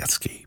Etsky.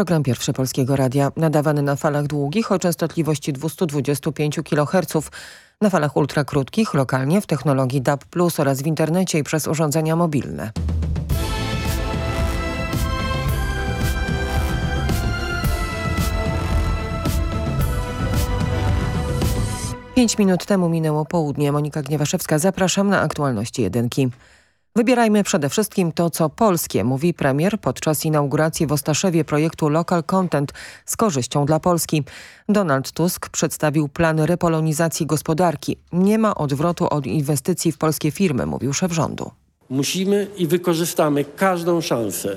Program Pierwszy Polskiego Radia, nadawany na falach długich o częstotliwości 225 kHz, na falach ultrakrótkich, lokalnie w technologii DAB+, oraz w internecie i przez urządzenia mobilne. Pięć minut temu minęło południe. Monika Gniewaszewska, zapraszam na aktualności jedynki. Wybierajmy przede wszystkim to, co polskie, mówi premier podczas inauguracji w Ostaszewie projektu Local Content z korzyścią dla Polski. Donald Tusk przedstawił plan repolonizacji gospodarki. Nie ma odwrotu od inwestycji w polskie firmy, mówił szef rządu. Musimy i wykorzystamy każdą szansę,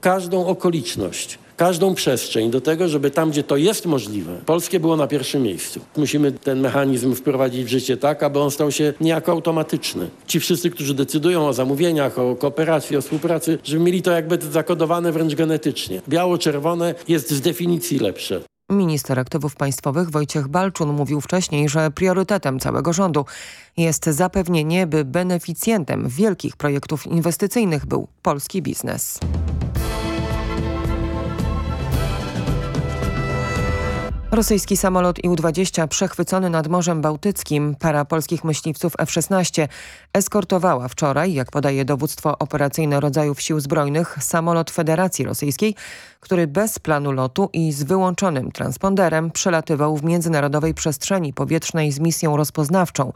każdą okoliczność każdą przestrzeń do tego, żeby tam, gdzie to jest możliwe, polskie było na pierwszym miejscu. Musimy ten mechanizm wprowadzić w życie tak, aby on stał się niejako automatyczny. Ci wszyscy, którzy decydują o zamówieniach, o kooperacji, o współpracy, żeby mieli to jakby zakodowane wręcz genetycznie. Biało-czerwone jest z definicji lepsze. Minister aktywów państwowych Wojciech Balczun mówił wcześniej, że priorytetem całego rządu jest zapewnienie, by beneficjentem wielkich projektów inwestycyjnych był polski biznes. Rosyjski samolot Ił-20 przechwycony nad Morzem Bałtyckim para polskich myśliwców F-16 eskortowała wczoraj, jak podaje dowództwo operacyjne rodzajów sił zbrojnych, samolot Federacji Rosyjskiej, który bez planu lotu i z wyłączonym transponderem przelatywał w międzynarodowej przestrzeni powietrznej z misją rozpoznawczą.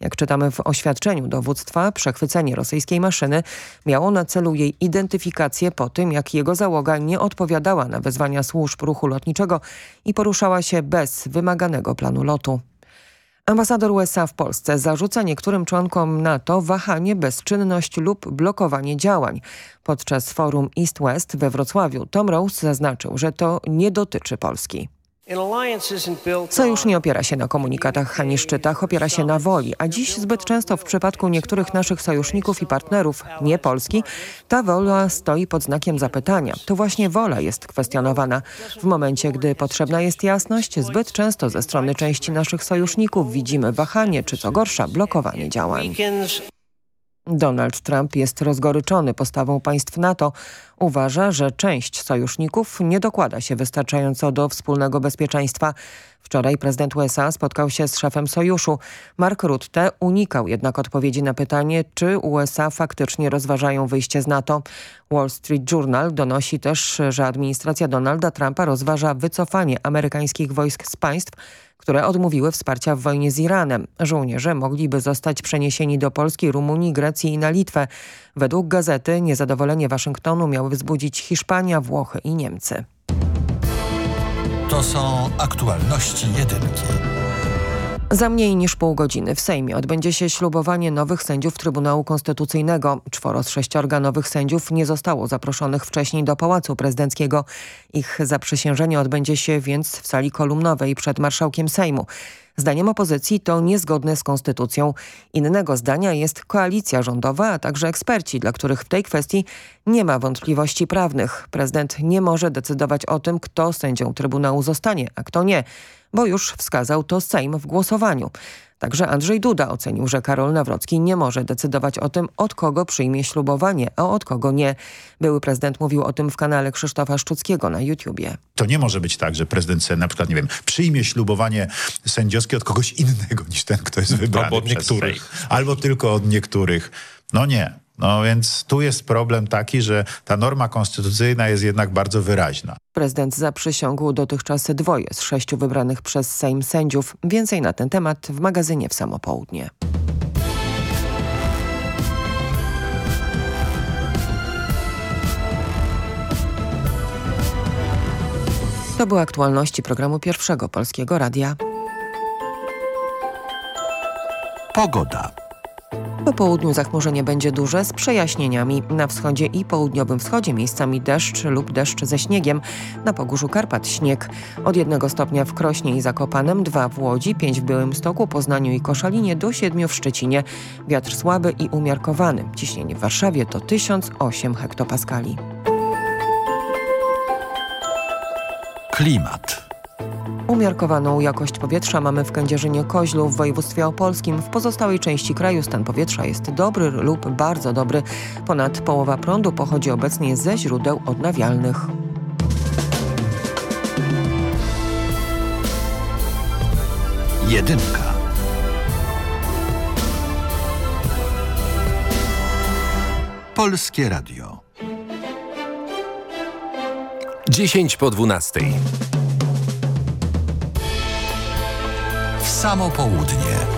Jak czytamy w oświadczeniu dowództwa, przechwycenie rosyjskiej maszyny miało na celu jej identyfikację po tym, jak jego załoga nie odpowiadała na wezwania służb ruchu lotniczego i poruszała się bez wymaganego planu lotu. Ambasador USA w Polsce zarzuca niektórym członkom NATO wahanie, bezczynność lub blokowanie działań. Podczas forum East-West we Wrocławiu Tom Rose zaznaczył, że to nie dotyczy Polski. Sojusz nie opiera się na komunikatach ani szczytach, opiera się na woli, a dziś zbyt często w przypadku niektórych naszych sojuszników i partnerów, nie Polski, ta wola stoi pod znakiem zapytania. To właśnie wola jest kwestionowana. W momencie, gdy potrzebna jest jasność, zbyt często ze strony części naszych sojuszników widzimy wahanie, czy co gorsza, blokowanie działań. Donald Trump jest rozgoryczony postawą państw NATO. Uważa, że część sojuszników nie dokłada się wystarczająco do wspólnego bezpieczeństwa. Wczoraj prezydent USA spotkał się z szefem sojuszu. Mark Rutte unikał jednak odpowiedzi na pytanie, czy USA faktycznie rozważają wyjście z NATO. Wall Street Journal donosi też, że administracja Donalda Trumpa rozważa wycofanie amerykańskich wojsk z państw, które odmówiły wsparcia w wojnie z Iranem. Żołnierze mogliby zostać przeniesieni do Polski, Rumunii, Grecji i na Litwę. Według gazety niezadowolenie Waszyngtonu miały wzbudzić Hiszpania, Włochy i Niemcy. To są aktualności jedynki. Za mniej niż pół godziny w Sejmie odbędzie się ślubowanie nowych sędziów Trybunału Konstytucyjnego. Czworo z sześciorga nowych sędziów nie zostało zaproszonych wcześniej do Pałacu Prezydenckiego. Ich zaprzysiężenie odbędzie się więc w sali kolumnowej przed marszałkiem Sejmu. Zdaniem opozycji to niezgodne z konstytucją. Innego zdania jest koalicja rządowa, a także eksperci, dla których w tej kwestii nie ma wątpliwości prawnych. Prezydent nie może decydować o tym, kto sędzią Trybunału zostanie, a kto nie bo już wskazał to Sejm w głosowaniu. Także Andrzej Duda ocenił, że Karol Nawrocki nie może decydować o tym, od kogo przyjmie ślubowanie, a od kogo nie. Były prezydent mówił o tym w kanale Krzysztofa Szczuckiego na YouTubie. To nie może być tak, że prezydent na przykład, nie wiem, przyjmie ślubowanie sędziowskie od kogoś innego niż ten, kto jest wybrany Albo od niektórych. Albo tylko od niektórych. No nie. No więc tu jest problem taki, że ta norma konstytucyjna jest jednak bardzo wyraźna. Prezydent zaprzysiągł dotychczas dwoje z sześciu wybranych przez Sejm sędziów. Więcej na ten temat w magazynie w samopołudnie. To były aktualności programu Pierwszego Polskiego Radia. Pogoda. Po południu zachmurzenie będzie duże z przejaśnieniami. Na wschodzie i południowym wschodzie miejscami deszcz lub deszcz ze śniegiem. Na Pogórzu Karpat śnieg. Od jednego stopnia w Krośnie i Zakopanem, dwa w Łodzi, pięć w Białymstoku, Poznaniu i Koszalinie, do siedmiu w Szczecinie. Wiatr słaby i umiarkowany. Ciśnienie w Warszawie to 1008 hektopaskali. Klimat. Umiarkowaną jakość powietrza mamy w Kędzierzynie-Koźlu w województwie opolskim. W pozostałej części kraju stan powietrza jest dobry lub bardzo dobry. Ponad połowa prądu pochodzi obecnie ze źródeł odnawialnych. Jedynka. Polskie Radio. 10 po 12. samo południe.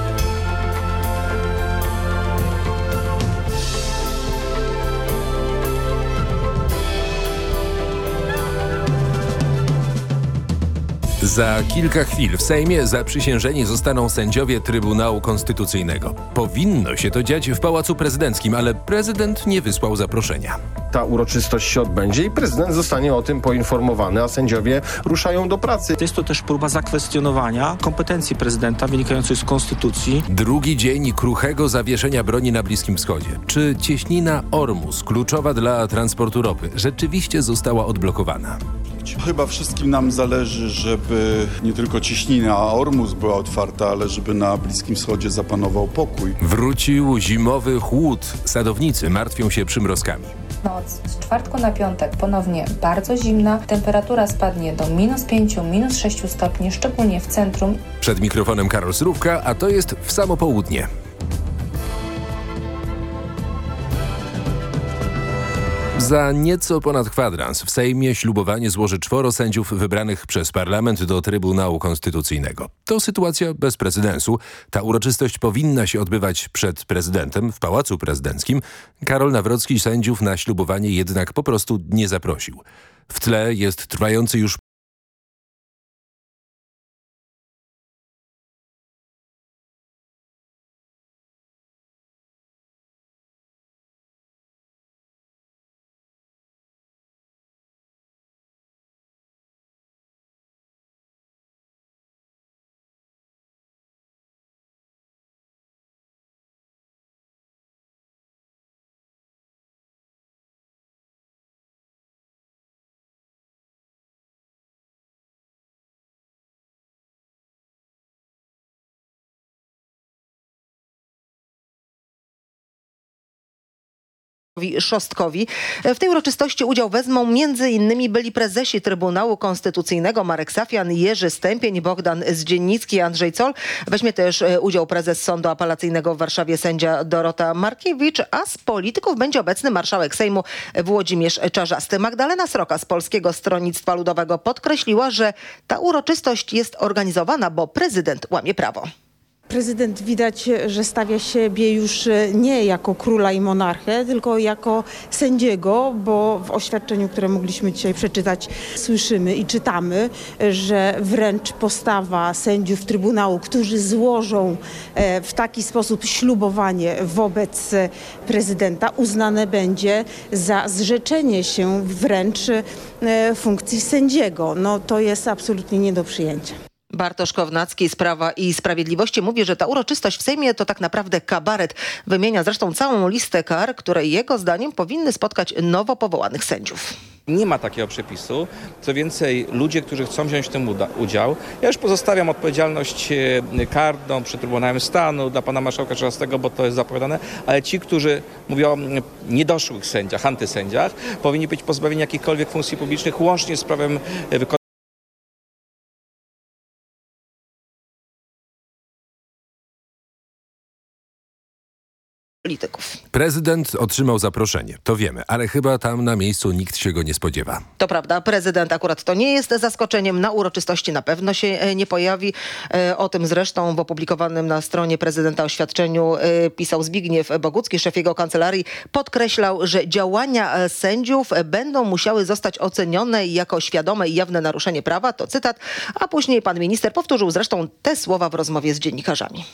Za kilka chwil w Sejmie zaprzysiężeni zostaną sędziowie Trybunału Konstytucyjnego. Powinno się to dziać w Pałacu Prezydenckim, ale prezydent nie wysłał zaproszenia. Ta uroczystość się odbędzie i prezydent zostanie o tym poinformowany, a sędziowie ruszają do pracy. Jest to też próba zakwestionowania kompetencji prezydenta wynikającej z konstytucji. Drugi dzień kruchego zawieszenia broni na Bliskim Wschodzie. Czy cieśnina Ormus, kluczowa dla transportu ropy, rzeczywiście została odblokowana? Chyba wszystkim nam zależy, żeby nie tylko cieśnina Ormus była otwarta, ale żeby na Bliskim Wschodzie zapanował pokój. Wrócił zimowy chłód. Sadownicy martwią się przymrozkami. Noc z czwartku na piątek ponownie bardzo zimna. Temperatura spadnie do minus 5, minus 6 stopni, szczególnie w centrum. Przed mikrofonem Karol Srówka, a to jest w samo południe. Za nieco ponad kwadrans w Sejmie ślubowanie złoży czworo sędziów wybranych przez parlament do Trybunału Konstytucyjnego. To sytuacja bez precedensu. Ta uroczystość powinna się odbywać przed prezydentem w Pałacu Prezydenckim. Karol Nawrocki sędziów na ślubowanie jednak po prostu nie zaprosił. W tle jest trwający już Szostkowi. W tej uroczystości udział wezmą m.in. byli prezesi Trybunału Konstytucyjnego Marek Safian, Jerzy Stępień, Bogdan Zdziennicki, Andrzej Col. Weźmie też e, udział prezes Sądu Apelacyjnego w Warszawie sędzia Dorota Markiewicz, a z polityków będzie obecny marszałek Sejmu Włodzimierz Czarzasty. Magdalena Sroka z Polskiego Stronnictwa Ludowego podkreśliła, że ta uroczystość jest organizowana, bo prezydent łamie prawo. Prezydent widać, że stawia siebie już nie jako króla i monarchę, tylko jako sędziego, bo w oświadczeniu, które mogliśmy dzisiaj przeczytać, słyszymy i czytamy, że wręcz postawa sędziów Trybunału, którzy złożą e, w taki sposób ślubowanie wobec prezydenta, uznane będzie za zrzeczenie się wręcz e, funkcji sędziego. No to jest absolutnie nie do przyjęcia. Bartosz Kownacki z Prawa i Sprawiedliwości mówi, że ta uroczystość w Sejmie to tak naprawdę kabaret. Wymienia zresztą całą listę kar, które jego zdaniem powinny spotkać nowo powołanych sędziów. Nie ma takiego przepisu. Co więcej, ludzie, którzy chcą wziąć w tym udział, ja już pozostawiam odpowiedzialność e, karną przed Trybunałem Stanu dla pana marszałka Czerzastego, bo to jest zapowiadane, ale ci, którzy mówią o niedoszłych sędziach, antysędziach, powinni być pozbawieni jakichkolwiek funkcji publicznych, łącznie z prawem wykonywania polityków. Prezydent otrzymał zaproszenie, to wiemy, ale chyba tam na miejscu nikt się go nie spodziewa. To prawda, prezydent akurat to nie jest zaskoczeniem. Na uroczystości na pewno się e, nie pojawi. E, o tym zresztą w opublikowanym na stronie prezydenta oświadczeniu e, pisał Zbigniew Bogucki, szef jego kancelarii. Podkreślał, że działania sędziów będą musiały zostać ocenione jako świadome i jawne naruszenie prawa. To cytat. A później pan minister powtórzył zresztą te słowa w rozmowie z dziennikarzami.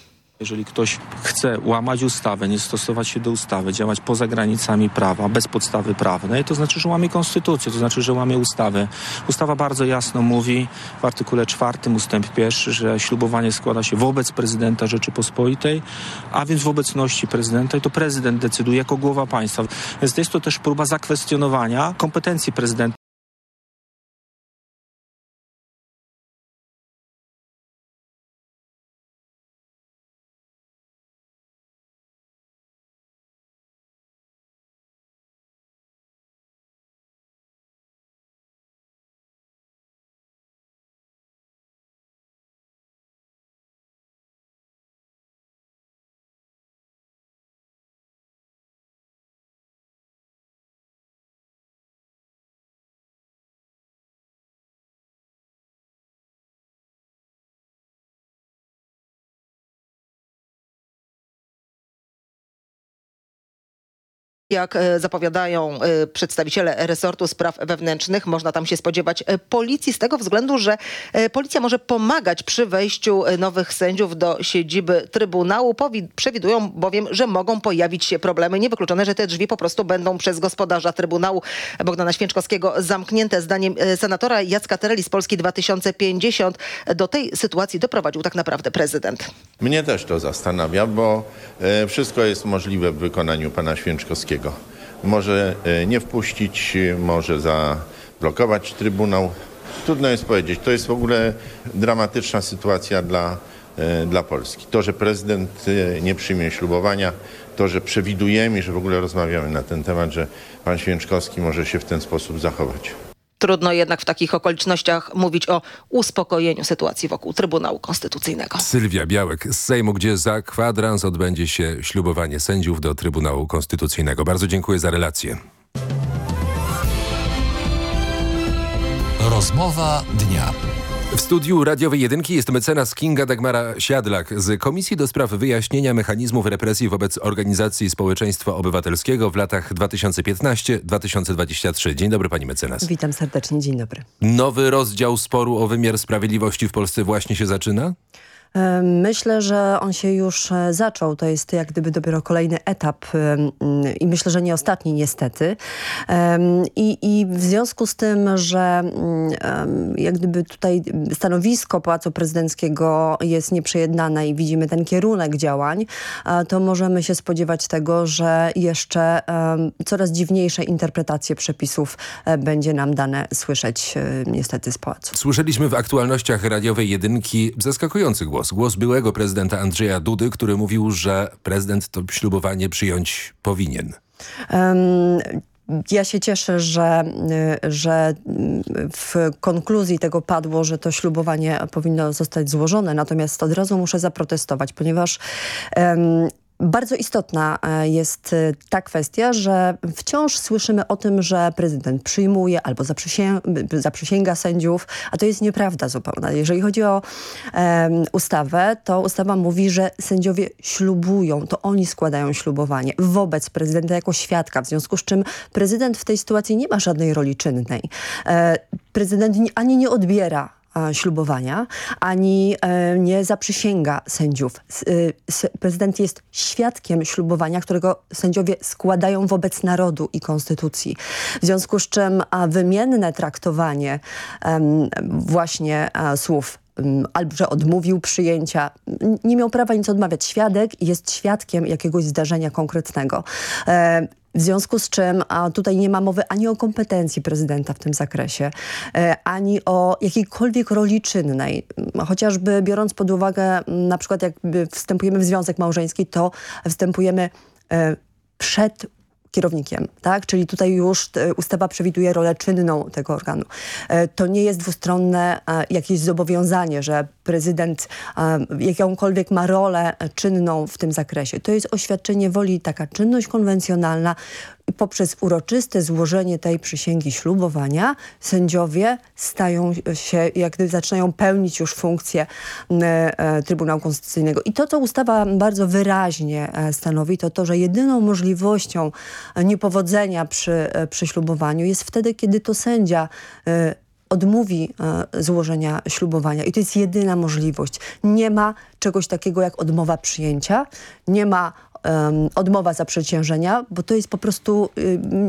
Jeżeli ktoś chce łamać ustawę, nie stosować się do ustawy, działać poza granicami prawa, bez podstawy prawnej, to znaczy, że łamie konstytucję, to znaczy, że łamie ustawę. Ustawa bardzo jasno mówi w artykule czwartym ustęp pierwszy, że ślubowanie składa się wobec prezydenta Rzeczypospolitej, a więc w obecności prezydenta i to prezydent decyduje jako głowa państwa. Więc jest to też próba zakwestionowania kompetencji prezydenta. Jak e, zapowiadają e, przedstawiciele resortu spraw wewnętrznych, można tam się spodziewać e, policji z tego względu, że policja może pomagać przy wejściu nowych sędziów do siedziby Trybunału. Przewidują bowiem, że mogą pojawić się problemy. Niewykluczone, że te drzwi po prostu będą przez gospodarza Trybunału Bogdana Święczkowskiego zamknięte. Zdaniem senatora Jacka Tereli z Polski 2050 do tej sytuacji doprowadził tak naprawdę prezydent. Mnie też to zastanawia, bo wszystko jest możliwe w wykonaniu pana Święczkowskiego. Może e, nie wpuścić, może zablokować Trybunał. Trudno jest powiedzieć. To jest w ogóle dramatyczna sytuacja dla, e, dla Polski. To, że prezydent e, nie przyjmie ślubowania, to, że przewidujemy, że w ogóle rozmawiamy na ten temat, że pan Święczkowski może się w ten sposób zachować. Trudno jednak w takich okolicznościach mówić o uspokojeniu sytuacji wokół Trybunału Konstytucyjnego. Sylwia Białek z Sejmu, gdzie za kwadrans odbędzie się ślubowanie sędziów do Trybunału Konstytucyjnego. Bardzo dziękuję za relację. Rozmowa dnia. W studiu radiowej jedynki jest mecenas Kinga Dagmara Siadlak z Komisji do Spraw Wyjaśnienia Mechanizmów Represji wobec Organizacji Społeczeństwa Obywatelskiego w latach 2015-2023. Dzień dobry pani mecenas. Witam serdecznie, dzień dobry. Nowy rozdział sporu o wymiar sprawiedliwości w Polsce właśnie się zaczyna? Myślę, że on się już e, zaczął. To jest jak gdyby dopiero kolejny etap i myślę, że nie ostatni niestety. I, i w związku z tym, że jak gdyby tutaj stanowisko Pałacu Prezydenckiego jest nieprzejednane i widzimy ten kierunek działań, to możemy się spodziewać tego, że jeszcze coraz dziwniejsze interpretacje przepisów e, będzie nam dane słyszeć e, niestety z Pałacu. Słyszeliśmy w aktualnościach radiowej jedynki zaskakujący głos głos. Byłego prezydenta Andrzeja Dudy, który mówił, że prezydent to ślubowanie przyjąć powinien. Um, ja się cieszę, że, że w konkluzji tego padło, że to ślubowanie powinno zostać złożone. Natomiast od razu muszę zaprotestować, ponieważ um, bardzo istotna e, jest e, ta kwestia, że wciąż słyszymy o tym, że prezydent przyjmuje albo zaprzysięga, zaprzysięga sędziów, a to jest nieprawda zupełna. Jeżeli chodzi o ustawę, to ustawa mówi, że sędziowie ślubują, to oni składają ślubowanie wobec prezydenta jako świadka, w związku z czym prezydent w tej sytuacji nie ma żadnej roli czynnej. E, prezydent ani nie odbiera ślubowania, ani e, nie zaprzysięga sędziów. E, prezydent jest świadkiem ślubowania, którego sędziowie składają wobec narodu i konstytucji. W związku z czym wymienne traktowanie właśnie słów albo że odmówił przyjęcia. Nie miał prawa nic odmawiać. Świadek jest świadkiem jakiegoś zdarzenia konkretnego. E, w związku z czym a tutaj nie ma mowy ani o kompetencji prezydenta w tym zakresie, e, ani o jakiejkolwiek roli czynnej. Chociażby biorąc pod uwagę, na przykład jakby wstępujemy w związek małżeński, to wstępujemy e, przed kierownikiem, tak? Czyli tutaj już e, ustawa przewiduje rolę czynną tego organu. E, to nie jest dwustronne e, jakieś zobowiązanie, że prezydent jakąkolwiek ma rolę czynną w tym zakresie. To jest oświadczenie woli, taka czynność konwencjonalna, poprzez uroczyste złożenie tej przysięgi ślubowania sędziowie stają się, jak gdy zaczynają pełnić już funkcję e, Trybunału Konstytucyjnego. I to, co ustawa bardzo wyraźnie e, stanowi, to to, że jedyną możliwością niepowodzenia przy, e, przy ślubowaniu jest wtedy, kiedy to sędzia odmówi złożenia ślubowania i to jest jedyna możliwość. Nie ma czegoś takiego jak odmowa przyjęcia, nie ma um, odmowa zaprzysiężenia, bo to jest po prostu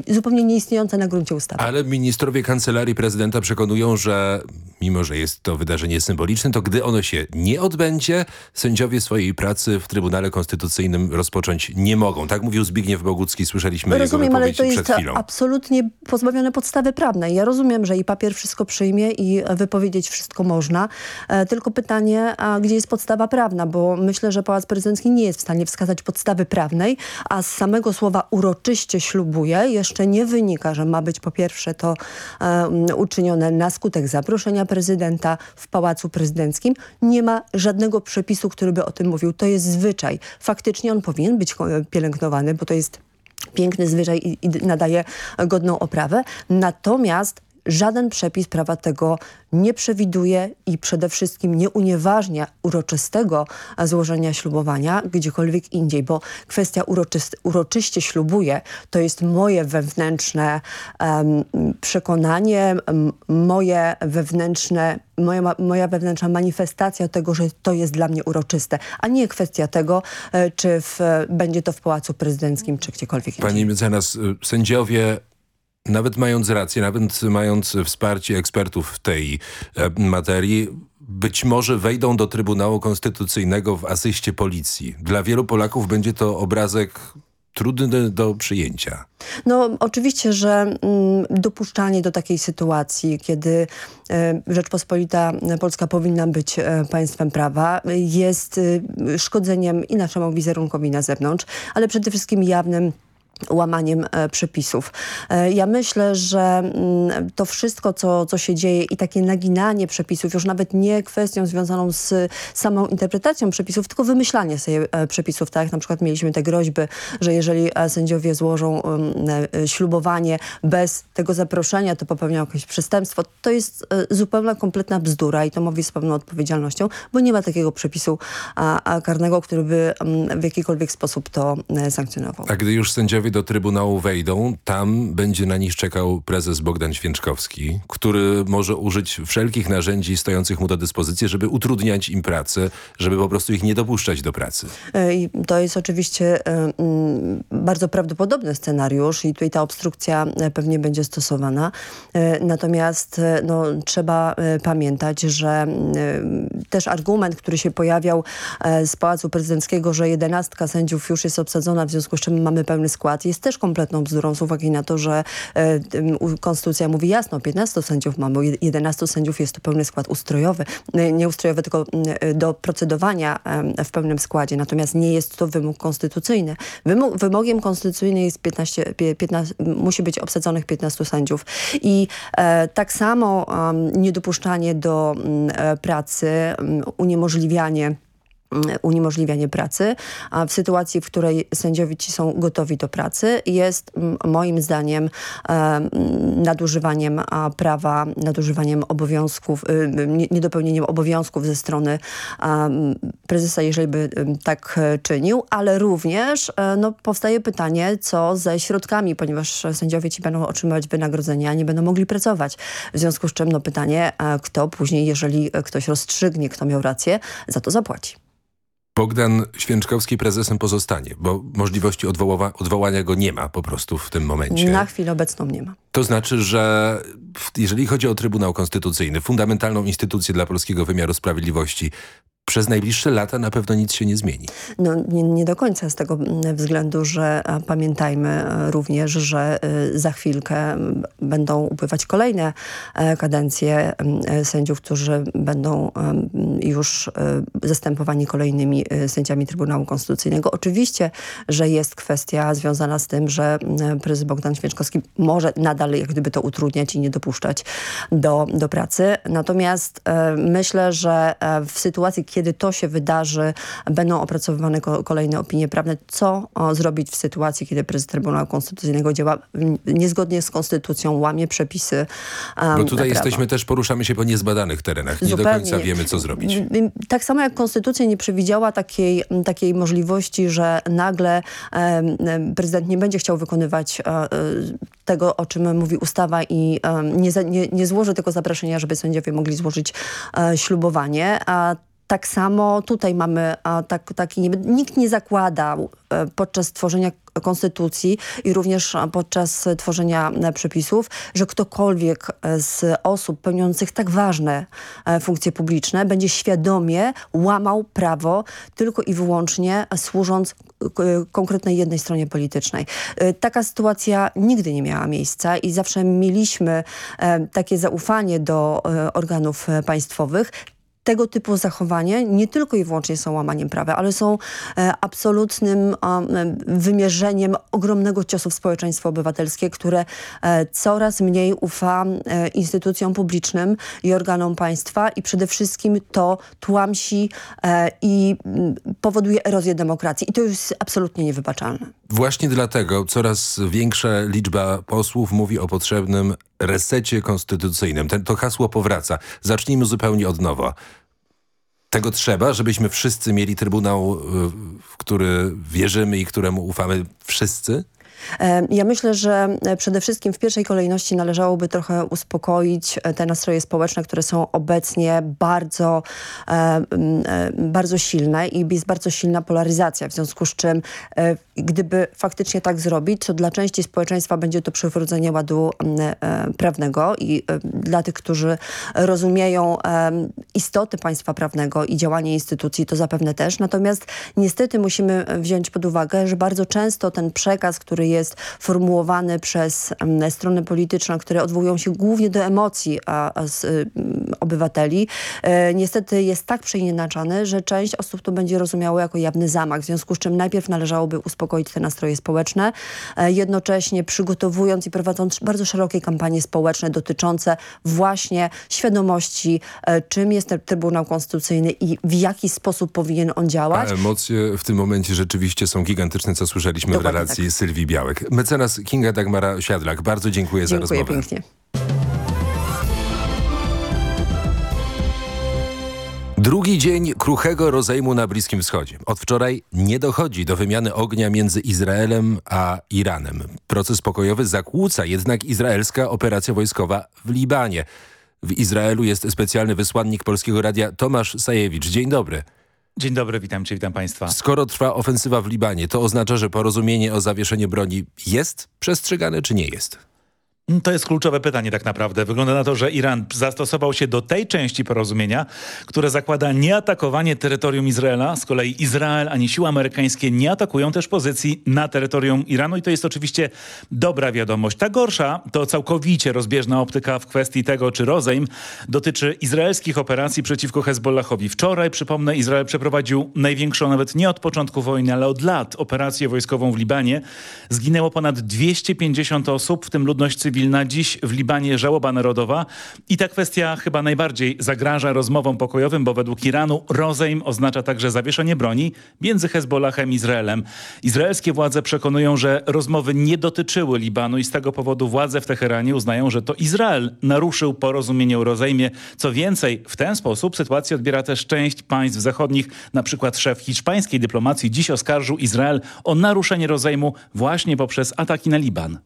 y, zupełnie nieistniejące na gruncie ustawy. Ale ministrowie Kancelarii Prezydenta przekonują, że mimo, że jest to wydarzenie symboliczne, to gdy ono się nie odbędzie, sędziowie swojej pracy w Trybunale Konstytucyjnym rozpocząć nie mogą. Tak mówił Zbigniew Bogucki, słyszeliśmy Rozumiem, jego ale to jest absolutnie pozbawione podstawy prawnej. Ja rozumiem, że i papier wszystko przyjmie i wypowiedzieć wszystko można, e, tylko pytanie, a gdzie jest podstawa prawna, bo myślę, że Pałac Prezydencki nie jest w stanie wskazać podstawy prawnej, a z samego słowa uroczyście ślubuje jeszcze nie wynika, że ma być po pierwsze to um, uczynione na skutek zaproszenia prezydenta w Pałacu Prezydenckim. Nie ma żadnego przepisu, który by o tym mówił. To jest zwyczaj. Faktycznie on powinien być pielęgnowany, bo to jest piękny zwyczaj i, i nadaje godną oprawę. Natomiast żaden przepis prawa tego nie przewiduje i przede wszystkim nie unieważnia uroczystego złożenia ślubowania gdziekolwiek indziej, bo kwestia uroczyście ślubuje to jest moje wewnętrzne um, przekonanie, moje wewnętrzne moja, moja wewnętrzna manifestacja tego, że to jest dla mnie uroczyste, a nie kwestia tego, e, czy w, będzie to w Pałacu Prezydenckim, czy gdziekolwiek indziej. Pani mecenas, y, sędziowie nawet mając rację, nawet mając wsparcie ekspertów w tej e, materii, być może wejdą do Trybunału Konstytucyjnego w asyście policji. Dla wielu Polaków będzie to obrazek trudny do przyjęcia. No oczywiście, że mm, dopuszczanie do takiej sytuacji, kiedy e, Rzeczpospolita Polska powinna być e, państwem prawa, jest e, szkodzeniem i naszemu wizerunkowi na zewnątrz, ale przede wszystkim jawnym łamaniem e, przepisów. E, ja myślę, że mm, to wszystko, co, co się dzieje i takie naginanie przepisów, już nawet nie kwestią związaną z samą interpretacją przepisów, tylko wymyślanie sobie e, przepisów, tak? Na przykład mieliśmy te groźby, że jeżeli sędziowie złożą ślubowanie bez tego zaproszenia, to popełnią jakieś przestępstwo. To jest zupełna, kompletna bzdura i to mówi z pełną odpowiedzialnością, bo nie ma takiego przepisu karnego, który by w jakikolwiek sposób to sankcjonował. A gdy już sędziowie do Trybunału wejdą, tam będzie na nich czekał prezes Bogdan Święczkowski, który może użyć wszelkich narzędzi stojących mu do dyspozycji, żeby utrudniać im pracę, żeby po prostu ich nie dopuszczać do pracy. E, I to jest oczywiście e, mm, bardzo prawdopodobny scenariusz i tutaj ta obstrukcja e, pewnie będzie stosowana. Natomiast no, trzeba pamiętać, że też argument, który się pojawiał z Pałacu Prezydenckiego, że jedenastka sędziów już jest obsadzona, w związku z czym mamy pełny skład jest też kompletną bzdurą z uwagi na to, że e, konstytucja mówi jasno, 15 sędziów mamy, 11 sędziów jest to pełny skład ustrojowy, e, nie ustrojowy, tylko e, do procedowania w pełnym składzie. Natomiast nie jest to wymóg konstytucyjny. Wymóg, wymogiem konstytucyjnym jest 15, 15, musi być obsadzonych 15 sędziów. I e, tak samo um, niedopuszczanie do um, pracy, uniemożliwianie uniemożliwianie pracy, a w sytuacji, w której sędziowie ci są gotowi do pracy jest moim zdaniem nadużywaniem prawa, nadużywaniem obowiązków, y, niedopełnieniem obowiązków ze strony prezesa, jeżeli by tak czynił, ale również e, no, powstaje pytanie, co ze środkami, ponieważ sędziowie ci będą otrzymywać wynagrodzenia, nie będą mogli pracować. W związku z czym no, pytanie, kto później, jeżeli ktoś rozstrzygnie, kto miał rację, za to zapłaci. Bogdan Święczkowski prezesem pozostanie, bo możliwości odwoła odwołania go nie ma po prostu w tym momencie. Na chwilę obecną nie ma. To znaczy, że jeżeli chodzi o Trybunał Konstytucyjny, fundamentalną instytucję dla polskiego wymiaru sprawiedliwości, przez najbliższe lata na pewno nic się nie zmieni. No nie, nie, do końca z tego względu, że pamiętajmy e, również, że e, za chwilkę będą upływać kolejne e, kadencje sędziów, którzy będą już zastępowani kolejnymi sędziami Trybunału Konstytucyjnego. Oczywiście, że jest kwestia związana z tym, że prezes Bogdan Święczkowski może nadal jak gdyby to utrudniać i nie dopuszczać do, do pracy. Natomiast myślę, że w sytuacji, kiedy to się wydarzy, będą opracowywane kolejne opinie prawne, co zrobić w sytuacji, kiedy prezes Trybunału Konstytucyjnego działa niezgodnie z konstytucją, łamie przepisy um, Bo tutaj prawa. jesteśmy też, poruszamy się po niezbadanych terenach. Nie Zupełnie. do końca wiemy, co zrobić. Tak samo jak konstytucja nie przewidziała takiej, takiej możliwości, że nagle um, prezydent nie będzie chciał wykonywać um, tego, o czym mówi ustawa i nie, nie, nie złoży tego zaproszenia, żeby sędziowie mogli złożyć e, ślubowanie, a tak samo tutaj mamy tak, taki, nikt nie zakłada e, podczas tworzenia konstytucji i również podczas tworzenia e, przepisów, że ktokolwiek z osób pełniących tak ważne e, funkcje publiczne będzie świadomie łamał prawo tylko i wyłącznie służąc konkretnej jednej stronie politycznej. Taka sytuacja nigdy nie miała miejsca i zawsze mieliśmy takie zaufanie do organów państwowych, tego typu zachowanie nie tylko i wyłącznie są łamaniem prawa, ale są e, absolutnym wymierzeniem ogromnego ciosu w społeczeństwo obywatelskie, które e, coraz mniej ufa e, instytucjom publicznym i organom państwa i przede wszystkim to tłamsi i powoduje erozję demokracji. I to jest absolutnie niewybaczalne. Właśnie dlatego coraz większa liczba posłów mówi o potrzebnym resecie konstytucyjnym. Ten, to hasło powraca. Zacznijmy zupełnie od nowa. Tego trzeba, żebyśmy wszyscy mieli trybunał, y, w który wierzymy i któremu ufamy wszyscy? Ja myślę, że e, przede wszystkim w pierwszej kolejności należałoby trochę uspokoić e, te nastroje społeczne, które są obecnie bardzo, e, bardzo silne i jest bardzo silna polaryzacja, w związku z czym gdyby faktycznie tak zrobić, to dla części społeczeństwa będzie to przywrócenie ładu prawnego i dla tych, którzy rozumieją istotę państwa prawnego i działanie instytucji, to zapewne też. Natomiast niestety musimy wziąć pod uwagę, że bardzo często ten przekaz, który jest formułowany przez strony polityczne, które odwołują się głównie do emocji a, a z, y, obywateli, e, niestety jest tak przeinaczany, że część osób to będzie rozumiało jako jawny zamach, w związku z czym najpierw należałoby uspokoić te nastroje społeczne, e, jednocześnie przygotowując i prowadząc bardzo szerokie kampanie społeczne dotyczące właśnie świadomości, e, czym jest Trybunał Konstytucyjny i w jaki sposób powinien on działać. A emocje w tym momencie rzeczywiście są gigantyczne, co słyszeliśmy Dokładnie w relacji tak. Sylwii Białek. Mecenas Kinga Dagmara Siadlak, bardzo dziękuję, dziękuję za rozmowę. Dziękuję pięknie. Drugi dzień kruchego rozejmu na Bliskim Wschodzie. Od wczoraj nie dochodzi do wymiany ognia między Izraelem a Iranem. Proces pokojowy zakłóca jednak izraelska operacja wojskowa w Libanie. W Izraelu jest specjalny wysłannik Polskiego Radia Tomasz Sajewicz. Dzień dobry. Dzień dobry, witam cię, witam państwa. Skoro trwa ofensywa w Libanie, to oznacza, że porozumienie o zawieszenie broni jest przestrzegane czy nie jest? Mm, to jest kluczowe pytanie tak naprawdę. Wygląda na to, że Iran zastosował się do tej części porozumienia, które zakłada nieatakowanie terytorium Izraela. Z kolei Izrael ani siły amerykańskie nie atakują też pozycji na terytorium Iranu i to jest oczywiście dobra wiadomość. Ta gorsza to całkowicie rozbieżna optyka w kwestii tego, czy rozejm dotyczy izraelskich operacji przeciwko Hezbollahowi. Wczoraj, przypomnę, Izrael przeprowadził największą nawet nie od początku wojny, ale od lat operację wojskową w Libanie. Zginęło ponad 250 osób, w tym ludność cywilna cywilna. Dziś w Libanie żałoba narodowa i ta kwestia chyba najbardziej zagraża rozmowom pokojowym, bo według Iranu rozejm oznacza także zawieszenie broni między Hezbollahem i Izraelem. Izraelskie władze przekonują, że rozmowy nie dotyczyły Libanu i z tego powodu władze w Teheranie uznają, że to Izrael naruszył porozumienie o rozejmie. Co więcej, w ten sposób sytuację odbiera też część państw zachodnich. Na przykład szef hiszpańskiej dyplomacji dziś oskarżył Izrael o naruszenie rozejmu właśnie poprzez ataki na Liban.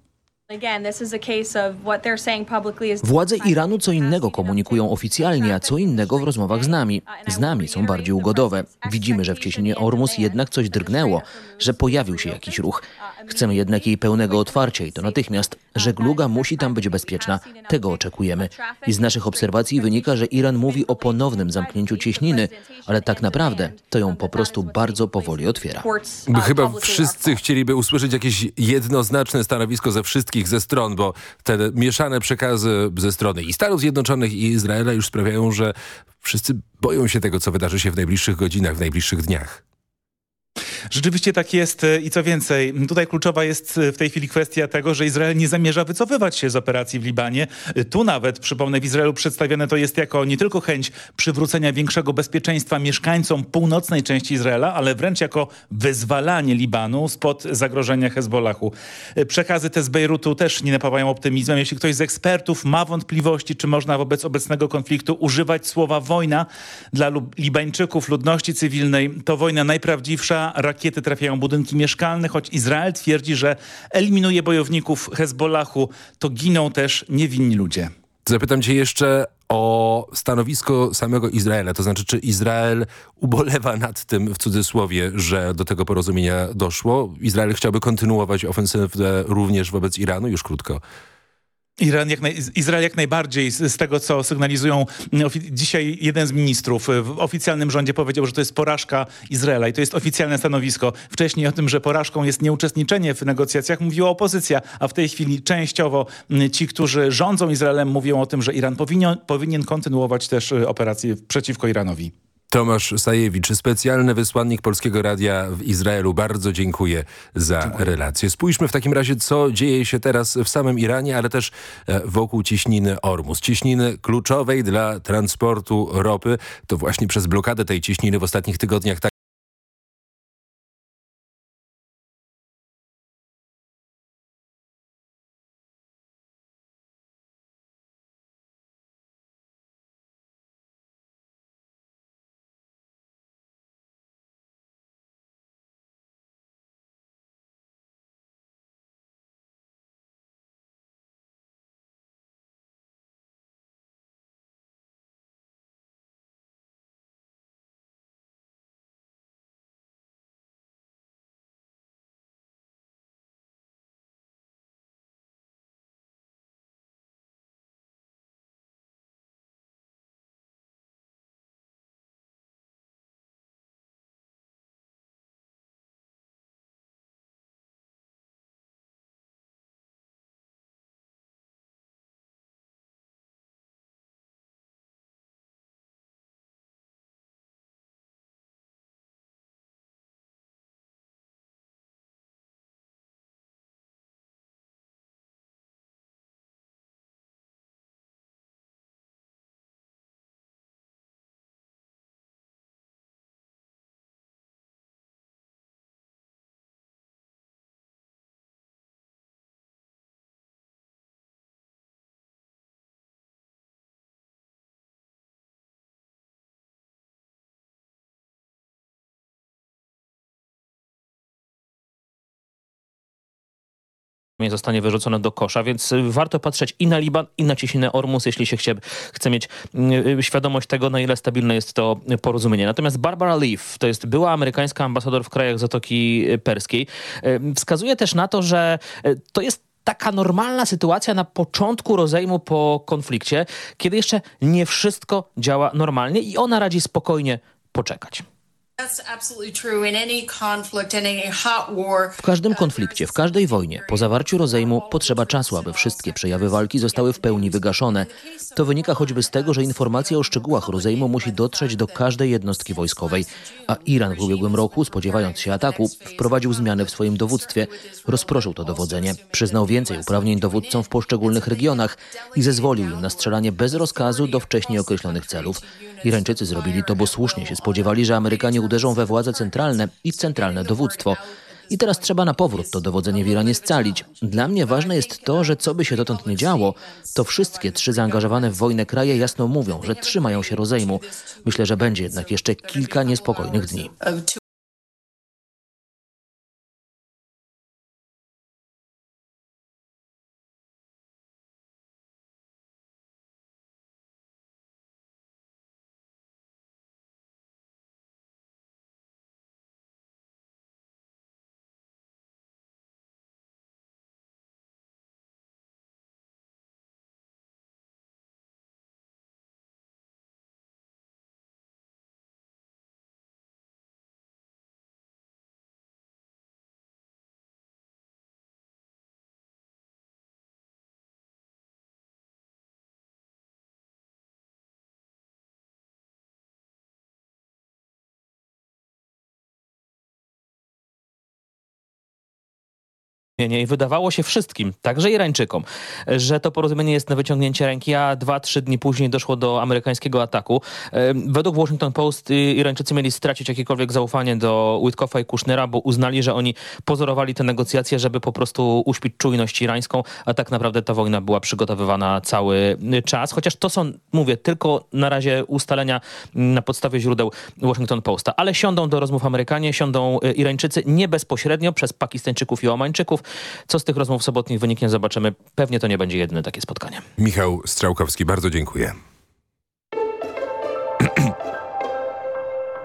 Władze Iranu co innego komunikują oficjalnie, a co innego w rozmowach z nami. Z nami są bardziej ugodowe. Widzimy, że w cieśninie Ormus jednak coś drgnęło, że pojawił się jakiś ruch. Chcemy jednak jej pełnego otwarcia i to natychmiast. Żegluga musi tam być bezpieczna. Tego oczekujemy. I z naszych obserwacji wynika, że Iran mówi o ponownym zamknięciu cieśniny, ale tak naprawdę to ją po prostu bardzo powoli otwiera. Chyba wszyscy chcieliby usłyszeć jakieś jednoznaczne stanowisko ze wszystkich ze stron, bo te mieszane przekazy ze strony i Stanów Zjednoczonych i Izraela już sprawiają, że wszyscy boją się tego, co wydarzy się w najbliższych godzinach, w najbliższych dniach. Rzeczywiście tak jest i co więcej, tutaj kluczowa jest w tej chwili kwestia tego, że Izrael nie zamierza wycofywać się z operacji w Libanie. Tu nawet, przypomnę, w Izraelu przedstawione to jest jako nie tylko chęć przywrócenia większego bezpieczeństwa mieszkańcom północnej części Izraela, ale wręcz jako wyzwalanie Libanu spod zagrożenia Hezbollahu. Przekazy te z Bejrutu też nie napawają optymizmem. Jeśli ktoś z ekspertów ma wątpliwości, czy można wobec obecnego konfliktu używać słowa wojna dla Libańczyków, ludności cywilnej, to wojna najprawdziwsza, rakiety trafiają budynki mieszkalne, choć Izrael twierdzi, że eliminuje bojowników Hezbollahu, to giną też niewinni ludzie. Zapytam cię jeszcze o stanowisko samego Izraela. To znaczy, czy Izrael ubolewa nad tym, w cudzysłowie, że do tego porozumienia doszło? Izrael chciałby kontynuować ofensywę również wobec Iranu? Już krótko. Iran jak naj, Izrael jak najbardziej z, z, tego, co sygnalizują mm, dzisiaj jeden z ministrów w oficjalnym rządzie powiedział, że to jest porażka Izraela i to jest oficjalne stanowisko. Wcześniej o tym, że porażką jest nieuczestniczenie w negocjacjach mówiła opozycja, a w tej chwili częściowo mm, ci, którzy rządzą Izraelem mówią o tym, że Iran powinien, powinien kontynuować też y, operacje przeciwko Iranowi. Tomasz Sajewicz, specjalny wysłannik Polskiego Radia w Izraelu. Bardzo dziękuję za dziękuję. relację. Spójrzmy w takim razie, co dzieje się teraz w samym Iranie, ale też e, wokół ciśniny Ormus. Ciśniny kluczowej dla transportu ropy. To właśnie przez blokadę tej ciśniny w ostatnich tygodniach tak zostanie wyrzucone do kosza, więc y, warto patrzeć i na Liban, i na cieśninę Ormus, jeśli się chce, chce mieć y, y, świadomość tego, na ile stabilne jest to porozumienie. Natomiast Barbara Leaf, to jest była amerykańska ambasador w krajach Zatoki Perskiej, wskazuje też na to, że to jest taka normalna sytuacja na początku rozejmu po konflikcie, kiedy jeszcze nie wszystko działa normalnie i ona radzi spokojnie poczekać. W każdym konflikcie, w każdej wojnie, po zawarciu rozejmu potrzeba czasu, aby wszystkie przejawy walki zostały w pełni wygaszone. To wynika choćby z tego, że informacja o szczegółach rozejmu musi dotrzeć do każdej jednostki wojskowej, a Iran w ubiegłym roku, spodziewając się ataku, wprowadził zmiany w swoim dowództwie, rozproszył to dowodzenie, przyznał więcej uprawnień dowódcom w poszczególnych regionach i zezwolił im na strzelanie bez rozkazu do wcześniej określonych celów. Irańczycy zrobili to, bo słusznie się spodziewali, że Amerykanie uderzą we władze centralne i centralne dowództwo. I teraz trzeba na powrót to dowodzenie w Iranie scalić. Dla mnie ważne jest to, że co by się dotąd nie działo, to wszystkie trzy zaangażowane w wojnę kraje jasno mówią, że trzymają się rozejmu. Myślę, że będzie jednak jeszcze kilka niespokojnych dni. I wydawało się wszystkim, także Irańczykom, że to porozumienie jest na wyciągnięcie ręki, a dwa, trzy dni później doszło do amerykańskiego ataku. Według Washington Post Irańczycy mieli stracić jakiekolwiek zaufanie do Witkoffa i Kushnera, bo uznali, że oni pozorowali te negocjacje, żeby po prostu uśpić czujność irańską, a tak naprawdę ta wojna była przygotowywana cały czas. Chociaż to są, mówię, tylko na razie ustalenia na podstawie źródeł Washington Posta. Ale siądą do rozmów Amerykanie, siądą Irańczycy nie bezpośrednio przez Pakistańczyków i Omańczyków. Co z tych rozmów sobotnich wyniknie, zobaczymy. Pewnie to nie będzie jedyne takie spotkanie. Michał Strzałkowski, bardzo dziękuję.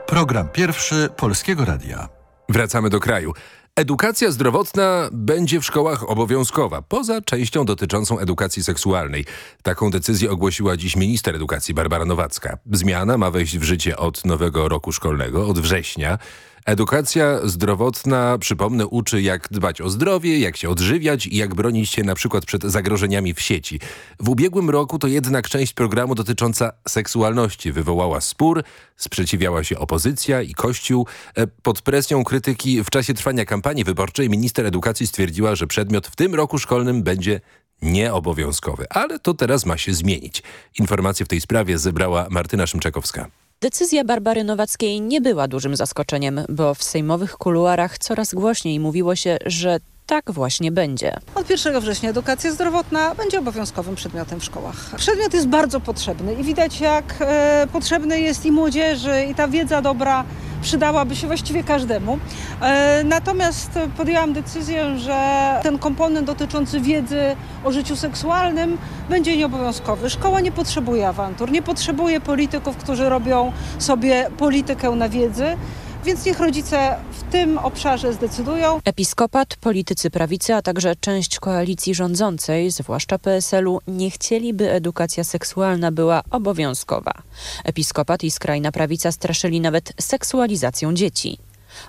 Program pierwszy Polskiego Radia. Wracamy do kraju. Edukacja zdrowotna będzie w szkołach obowiązkowa, poza częścią dotyczącą edukacji seksualnej. Taką decyzję ogłosiła dziś minister edukacji Barbara Nowacka. Zmiana ma wejść w życie od nowego roku szkolnego, od września. Edukacja zdrowotna, przypomnę, uczy jak dbać o zdrowie, jak się odżywiać i jak bronić się na przykład przed zagrożeniami w sieci. W ubiegłym roku to jednak część programu dotycząca seksualności wywołała spór, sprzeciwiała się opozycja i Kościół. E, pod presją krytyki w czasie trwania kampanii wyborczej minister edukacji stwierdziła, że przedmiot w tym roku szkolnym będzie nieobowiązkowy. Ale to teraz ma się zmienić. Informacje w tej sprawie zebrała Martyna Szymczakowska. Decyzja Barbary Nowackiej nie była dużym zaskoczeniem, bo w sejmowych kuluarach coraz głośniej mówiło się, że tak właśnie będzie. Od 1 września edukacja zdrowotna będzie obowiązkowym przedmiotem w szkołach. Przedmiot jest bardzo potrzebny i widać jak e, potrzebny jest i młodzieży i ta wiedza dobra przydałaby się właściwie każdemu. E, natomiast podjęłam decyzję, że ten komponent dotyczący wiedzy o życiu seksualnym będzie nieobowiązkowy. Szkoła nie potrzebuje awantur, nie potrzebuje polityków, którzy robią sobie politykę na wiedzy więc niech rodzice w tym obszarze zdecydują. Episkopat, politycy prawicy, a także część koalicji rządzącej, zwłaszcza PSL-u, nie chcieliby edukacja seksualna była obowiązkowa. Episkopat i skrajna prawica straszyli nawet seksualizacją dzieci.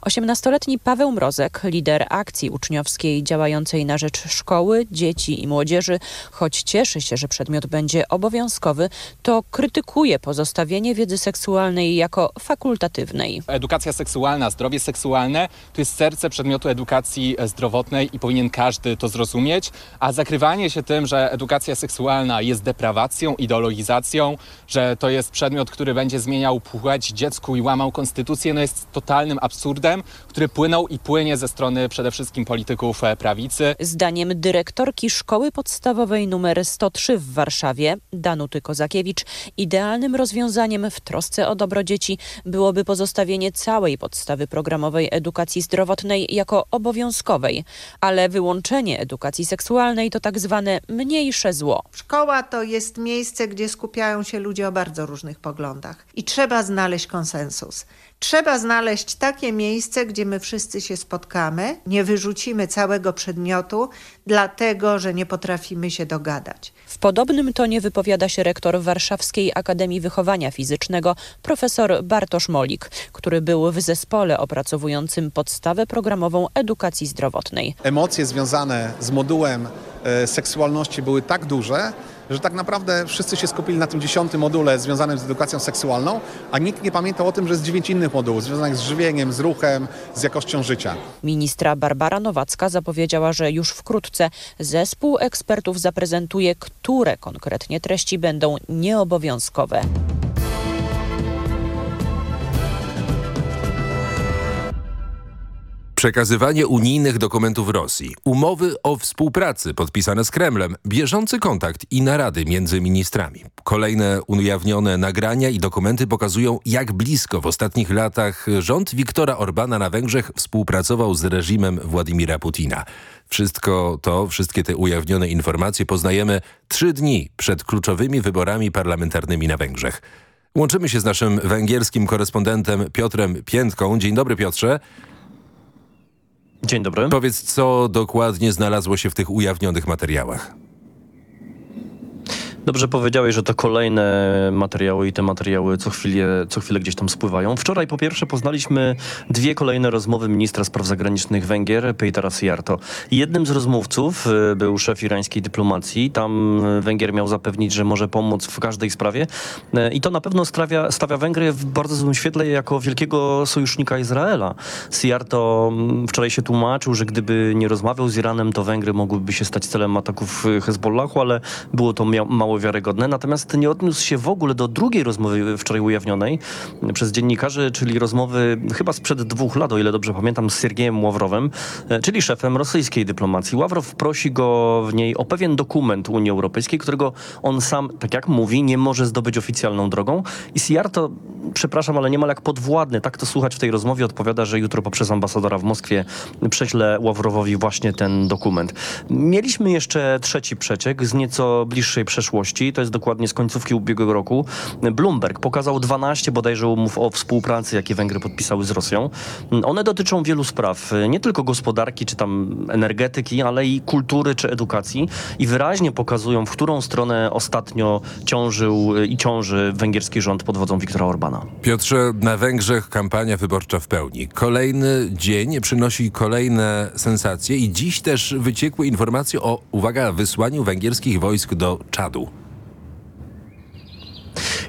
18-letni Paweł Mrozek, lider akcji uczniowskiej działającej na rzecz szkoły, dzieci i młodzieży, choć cieszy się, że przedmiot będzie obowiązkowy, to krytykuje pozostawienie wiedzy seksualnej jako fakultatywnej. Edukacja seksualna, zdrowie seksualne to jest serce przedmiotu edukacji zdrowotnej i powinien każdy to zrozumieć, a zakrywanie się tym, że edukacja seksualna jest deprawacją, ideologizacją, że to jest przedmiot, który będzie zmieniał płeć dziecku i łamał konstytucję, no jest totalnym absurdem absurdem, który płynął i płynie ze strony przede wszystkim polityków e, prawicy. Zdaniem dyrektorki Szkoły Podstawowej nr 103 w Warszawie, Danuty Kozakiewicz, idealnym rozwiązaniem w trosce o dobro dzieci byłoby pozostawienie całej podstawy programowej edukacji zdrowotnej jako obowiązkowej, ale wyłączenie edukacji seksualnej to tak zwane mniejsze zło. Szkoła to jest miejsce, gdzie skupiają się ludzie o bardzo różnych poglądach i trzeba znaleźć konsensus. Trzeba znaleźć takie miejsce, gdzie my wszyscy się spotkamy, nie wyrzucimy całego przedmiotu, dlatego że nie potrafimy się dogadać. W podobnym tonie wypowiada się rektor Warszawskiej Akademii Wychowania Fizycznego profesor Bartosz Molik, który był w zespole opracowującym podstawę programową edukacji zdrowotnej. Emocje związane z modułem e, seksualności były tak duże, że tak naprawdę wszyscy się skupili na tym dziesiątym module związanym z edukacją seksualną, a nikt nie pamiętał o tym, że jest dziewięć innych modułów związanych z żywieniem, z ruchem, z jakością życia. Ministra Barbara Nowacka zapowiedziała, że już wkrótce zespół ekspertów zaprezentuje, które konkretnie treści będą nieobowiązkowe. Przekazywanie unijnych dokumentów Rosji, umowy o współpracy podpisane z Kremlem, bieżący kontakt i narady między ministrami. Kolejne ujawnione nagrania i dokumenty pokazują, jak blisko w ostatnich latach rząd Viktora Orbana na Węgrzech współpracował z reżimem Władimira Putina. Wszystko to, wszystkie te ujawnione informacje poznajemy trzy dni przed kluczowymi wyborami parlamentarnymi na Węgrzech. Łączymy się z naszym węgierskim korespondentem Piotrem Piętką. Dzień dobry Piotrze. Dzień dobry. Powiedz, co dokładnie znalazło się w tych ujawnionych materiałach. Dobrze powiedziałeś, że to kolejne materiały i te materiały co chwilę, co chwilę gdzieś tam spływają. Wczoraj po pierwsze poznaliśmy dwie kolejne rozmowy ministra spraw zagranicznych Węgier, Peitera Sijarto. Jednym z rozmówców y, był szef irańskiej dyplomacji. Tam y, Węgier miał zapewnić, że może pomóc w każdej sprawie. Y, I to na pewno stawia, stawia Węgry w bardzo złym świetle jako wielkiego sojusznika Izraela. Sijarto mm, wczoraj się tłumaczył, że gdyby nie rozmawiał z Iranem, to Węgry mogłyby się stać celem ataków Hezbollahu, ale było to mało wiarygodne. Natomiast nie odniósł się w ogóle do drugiej rozmowy wczoraj ujawnionej przez dziennikarzy, czyli rozmowy chyba sprzed dwóch lat, o ile dobrze pamiętam, z Siergiejem Ławrowem, e, czyli szefem rosyjskiej dyplomacji. Ławrow prosi go w niej o pewien dokument Unii Europejskiej, którego on sam, tak jak mówi, nie może zdobyć oficjalną drogą. I Siarto, przepraszam, ale niemal jak podwładny, tak to słuchać w tej rozmowie, odpowiada, że jutro poprzez ambasadora w Moskwie prześle Ławrowowi właśnie ten dokument. Mieliśmy jeszcze trzeci przeciek z nieco bliższej przeszłości to jest dokładnie z końcówki ubiegłego roku, Bloomberg pokazał 12 bodajże umów o współpracy, jakie Węgry podpisały z Rosją. One dotyczą wielu spraw, nie tylko gospodarki czy tam energetyki, ale i kultury czy edukacji i wyraźnie pokazują, w którą stronę ostatnio ciążył i ciąży węgierski rząd pod wodzą Viktora Orbana. Piotrze, na Węgrzech kampania wyborcza w pełni. Kolejny dzień przynosi kolejne sensacje i dziś też wyciekły informacje o, uwaga, wysłaniu węgierskich wojsk do Czadu.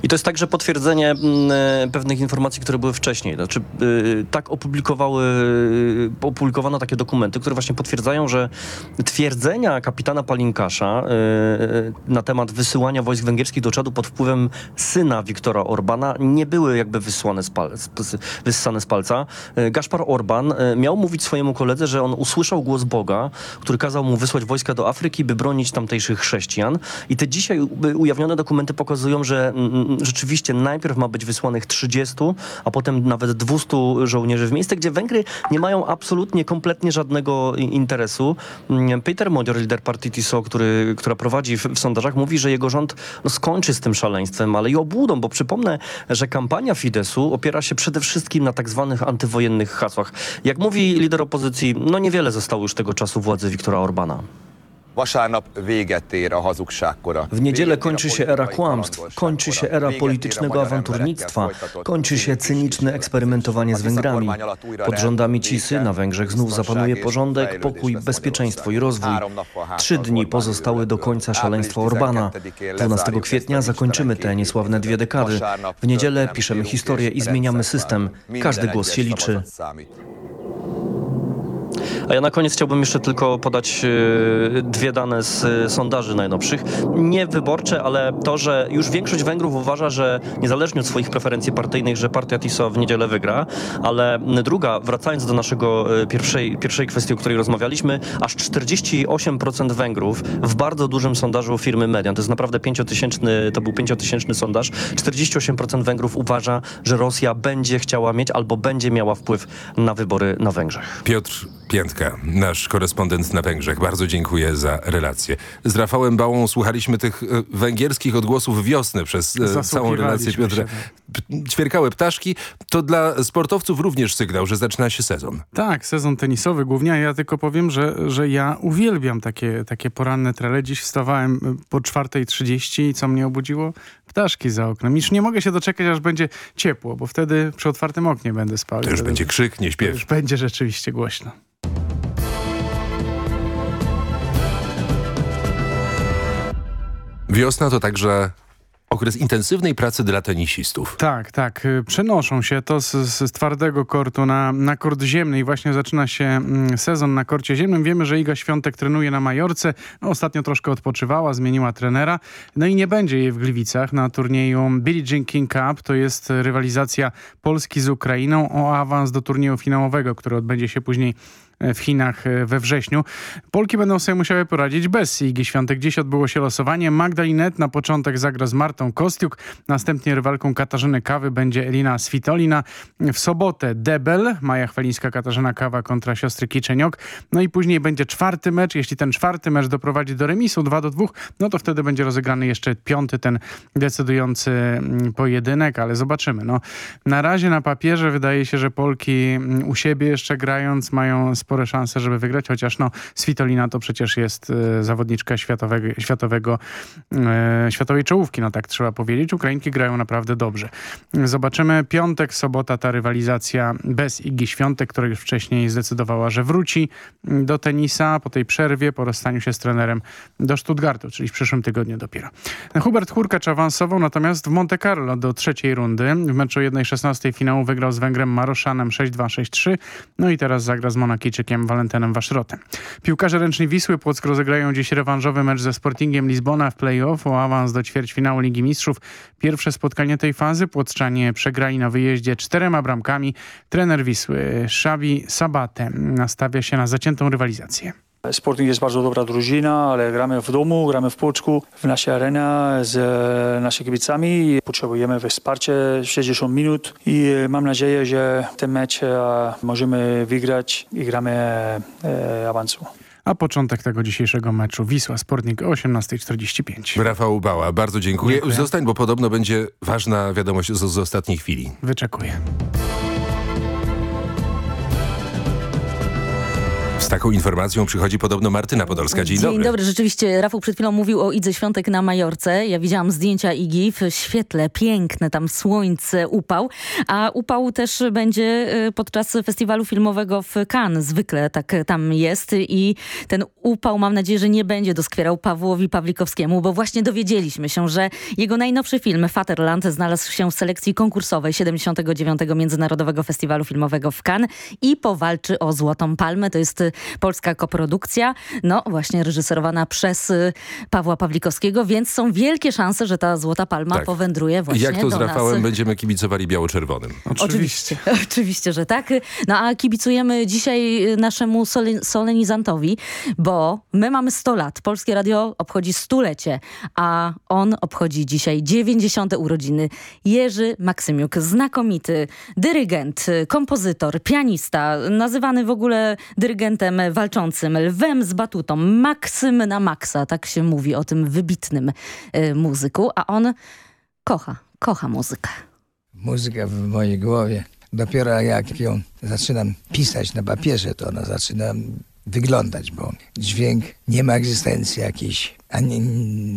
I to jest także potwierdzenie mm, e, pewnych informacji, które były wcześniej. Znaczy, y, tak opublikowały, y, opublikowano takie dokumenty, które właśnie potwierdzają, że twierdzenia kapitana Palinkasza na temat wysyłania wojsk węgierskich do Czadu pod wpływem syna Viktora Orbana nie były jakby wysłane z pal wyssane z palca. Gaszpar Orban miał mówić swojemu koledze, że on usłyszał głos Boga, który kazał mu wysłać wojska do Afryki, by bronić tamtejszych chrześcijan. I te dzisiaj ujawnione dokumenty pokazują, że mm, rzeczywiście najpierw ma być wysłanych 30, a potem nawet 200 żołnierzy w miejsce, gdzie Węgry nie mają absolutnie, kompletnie żadnego interesu. Mm, Peter Modior, lider partii TISO, który, która prowadzi w, w sondażach, mówi, że jego rząd no, skończy z tym szaleństwem, ale i obłudą, bo przypomnę, że kampania Fidesu opiera się przede wszystkim na tak zwanych antywojennych hasłach. Jak mówi lider opozycji, no niewiele zostało już tego czasu władzy Viktora Orbana. W niedzielę kończy się era kłamstw, kończy się era politycznego awanturnictwa, kończy się cyniczne eksperymentowanie z Węgrami. Pod rządami Cisy na Węgrzech znów zapanuje porządek, pokój, bezpieczeństwo i rozwój. Trzy dni pozostały do końca szaleństwa Orbana. 12 kwietnia zakończymy te niesławne dwie dekady. W niedzielę piszemy historię i zmieniamy system. Każdy głos się liczy. A ja na koniec chciałbym jeszcze tylko podać e, dwie dane z e, sondaży najnowszych. Nie wyborcze, ale to, że już większość Węgrów uważa, że niezależnie od swoich preferencji partyjnych, że partia TISO w niedzielę wygra. Ale druga, wracając do naszego e, pierwszej, pierwszej kwestii, o której rozmawialiśmy, aż 48% Węgrów w bardzo dużym sondażu firmy Median, to jest naprawdę pięciotysięczny, to był pięciotysięczny sondaż, 48% Węgrów uważa, że Rosja będzie chciała mieć albo będzie miała wpływ na wybory na Węgrzech. Piotr Piętka, nasz korespondent na Węgrzech. Bardzo dziękuję za relację. Z Rafałem Bałą słuchaliśmy tych e, węgierskich odgłosów wiosny przez e, całą relację Piotra. Ćwierkały ptaszki. To dla sportowców również sygnał, że zaczyna się sezon. Tak, sezon tenisowy głównie. Ja tylko powiem, że, że ja uwielbiam takie, takie poranne trele. Dziś wstawałem e, po 4.30 i co mnie obudziło? Ptaszki za oknem. Już nie mogę się doczekać, aż będzie ciepło, bo wtedy przy otwartym oknie będę spał. To już będzie krzyk, nie śpiew. To już będzie rzeczywiście głośno. Wiosna to także okres intensywnej pracy dla tenisistów. Tak, tak. Przenoszą się to z, z twardego kortu na, na kort ziemny i właśnie zaczyna się mm, sezon na korcie ziemnym. Wiemy, że Iga Świątek trenuje na Majorce. No, ostatnio troszkę odpoczywała, zmieniła trenera. No i nie będzie jej w Gliwicach na turnieju Billie Jean King Cup. To jest rywalizacja Polski z Ukrainą o awans do turnieju finałowego, który odbędzie się później w Chinach e, we wrześniu. Polki będą sobie musiały poradzić bez Igi Świątek. Dziś odbyło się losowanie. Magdalinet na początek zagra z Martą Kostiuk. Następnie rywalką Katarzyny Kawy będzie Elina Svitolina. W sobotę Debel, Maja Chwalińska, Katarzyna Kawa kontra siostry Kiczeniok. No i później będzie czwarty mecz. Jeśli ten czwarty mecz doprowadzi do remisu 2 do 2, no to wtedy będzie rozegrany jeszcze piąty, ten decydujący mm, pojedynek, ale zobaczymy. No, na razie na papierze wydaje się, że Polki mm, u siebie jeszcze grając mają spore szanse, żeby wygrać, chociaż no Svitolina to przecież jest e, zawodniczka światowego, światowego e, światowej czołówki, no tak trzeba powiedzieć. Ukrainki grają naprawdę dobrze. Zobaczymy piątek, sobota ta rywalizacja bez Igi Świątek, która już wcześniej zdecydowała, że wróci do tenisa po tej przerwie, po rozstaniu się z trenerem do Stuttgartu, czyli w przyszłym tygodniu dopiero. Hubert Hurkacz awansował natomiast w Monte Carlo do trzeciej rundy. W meczu 1-16 finału wygrał z Węgrem Maroszanem 6-2-6-3, no i teraz zagra z Monakijczykiem Brytyjczykiem Walentynem Waszrotem. Piłkarze ręczni Wisły Płock rozegrają dziś rewanżowy mecz ze Sportingiem Lizbona w play-off o awans do ćwierćfinału Ligi Mistrzów. Pierwsze spotkanie tej fazy Płockczanie przegrali na wyjeździe czterema bramkami. Trener Wisły Szabi Sabate nastawia się na zaciętą rywalizację. Sporting jest bardzo dobra drużyna, ale gramy w domu, gramy w Płocku, w naszej arenie z naszymi kibicami. Potrzebujemy wsparcie 60 minut i mam nadzieję, że ten mecz możemy wygrać i gramy awansu. a początek tego dzisiejszego meczu Wisła Sportnik o 18.45. Rafał Bała, bardzo dziękuję. Dziękuję. Zostań, bo podobno będzie ważna wiadomość z, z ostatniej chwili. Wyczekuję. Z taką informacją przychodzi podobno Martyna Podolska. Dzień, Dzień dobry. Rzeczywiście Rafał przed chwilą mówił o Idze Świątek na Majorce. Ja widziałam zdjęcia Igi w świetle, piękne, tam słońce, upał. A upał też będzie y, podczas festiwalu filmowego w Cannes. Zwykle tak tam jest i ten upał mam nadzieję, że nie będzie doskwierał Pawłowi Pawlikowskiemu, bo właśnie dowiedzieliśmy się, że jego najnowszy film Vaterland znalazł się w selekcji konkursowej 79. Międzynarodowego Festiwalu Filmowego w Cannes i powalczy o Złotą Palmę. To jest y, polska koprodukcja, no właśnie reżyserowana przez y, Pawła Pawlikowskiego, więc są wielkie szanse, że ta Złota Palma Tak. powędruje właśnie Jak to z do Rafałem nas. będziemy kibicowali biało-czerwonym? Oczywiście. Oczywiście, że tak. No a kibicujemy dzisiaj naszemu sole- solenizantowi, bo my mamy 100 lat. Polskie Radio obchodzi stulecie, a on obchodzi dzisiaj 90. urodziny. Jerzy Maksymiuk, znakomity dyrygent, kompozytor, pianista, nazywany w ogóle dyrygentem walczącym, lwem z batutą, Maksym na maksa, tak się mówi o tym wybitnym y, muzyku, a on kocha, kocha muzykę. muzyka w mojej głowie. Dopiero jak ją zaczynam pisać na papierze, to ona zaczyna wyglądać, bo dźwięk nie ma egzystencji jakiejś ani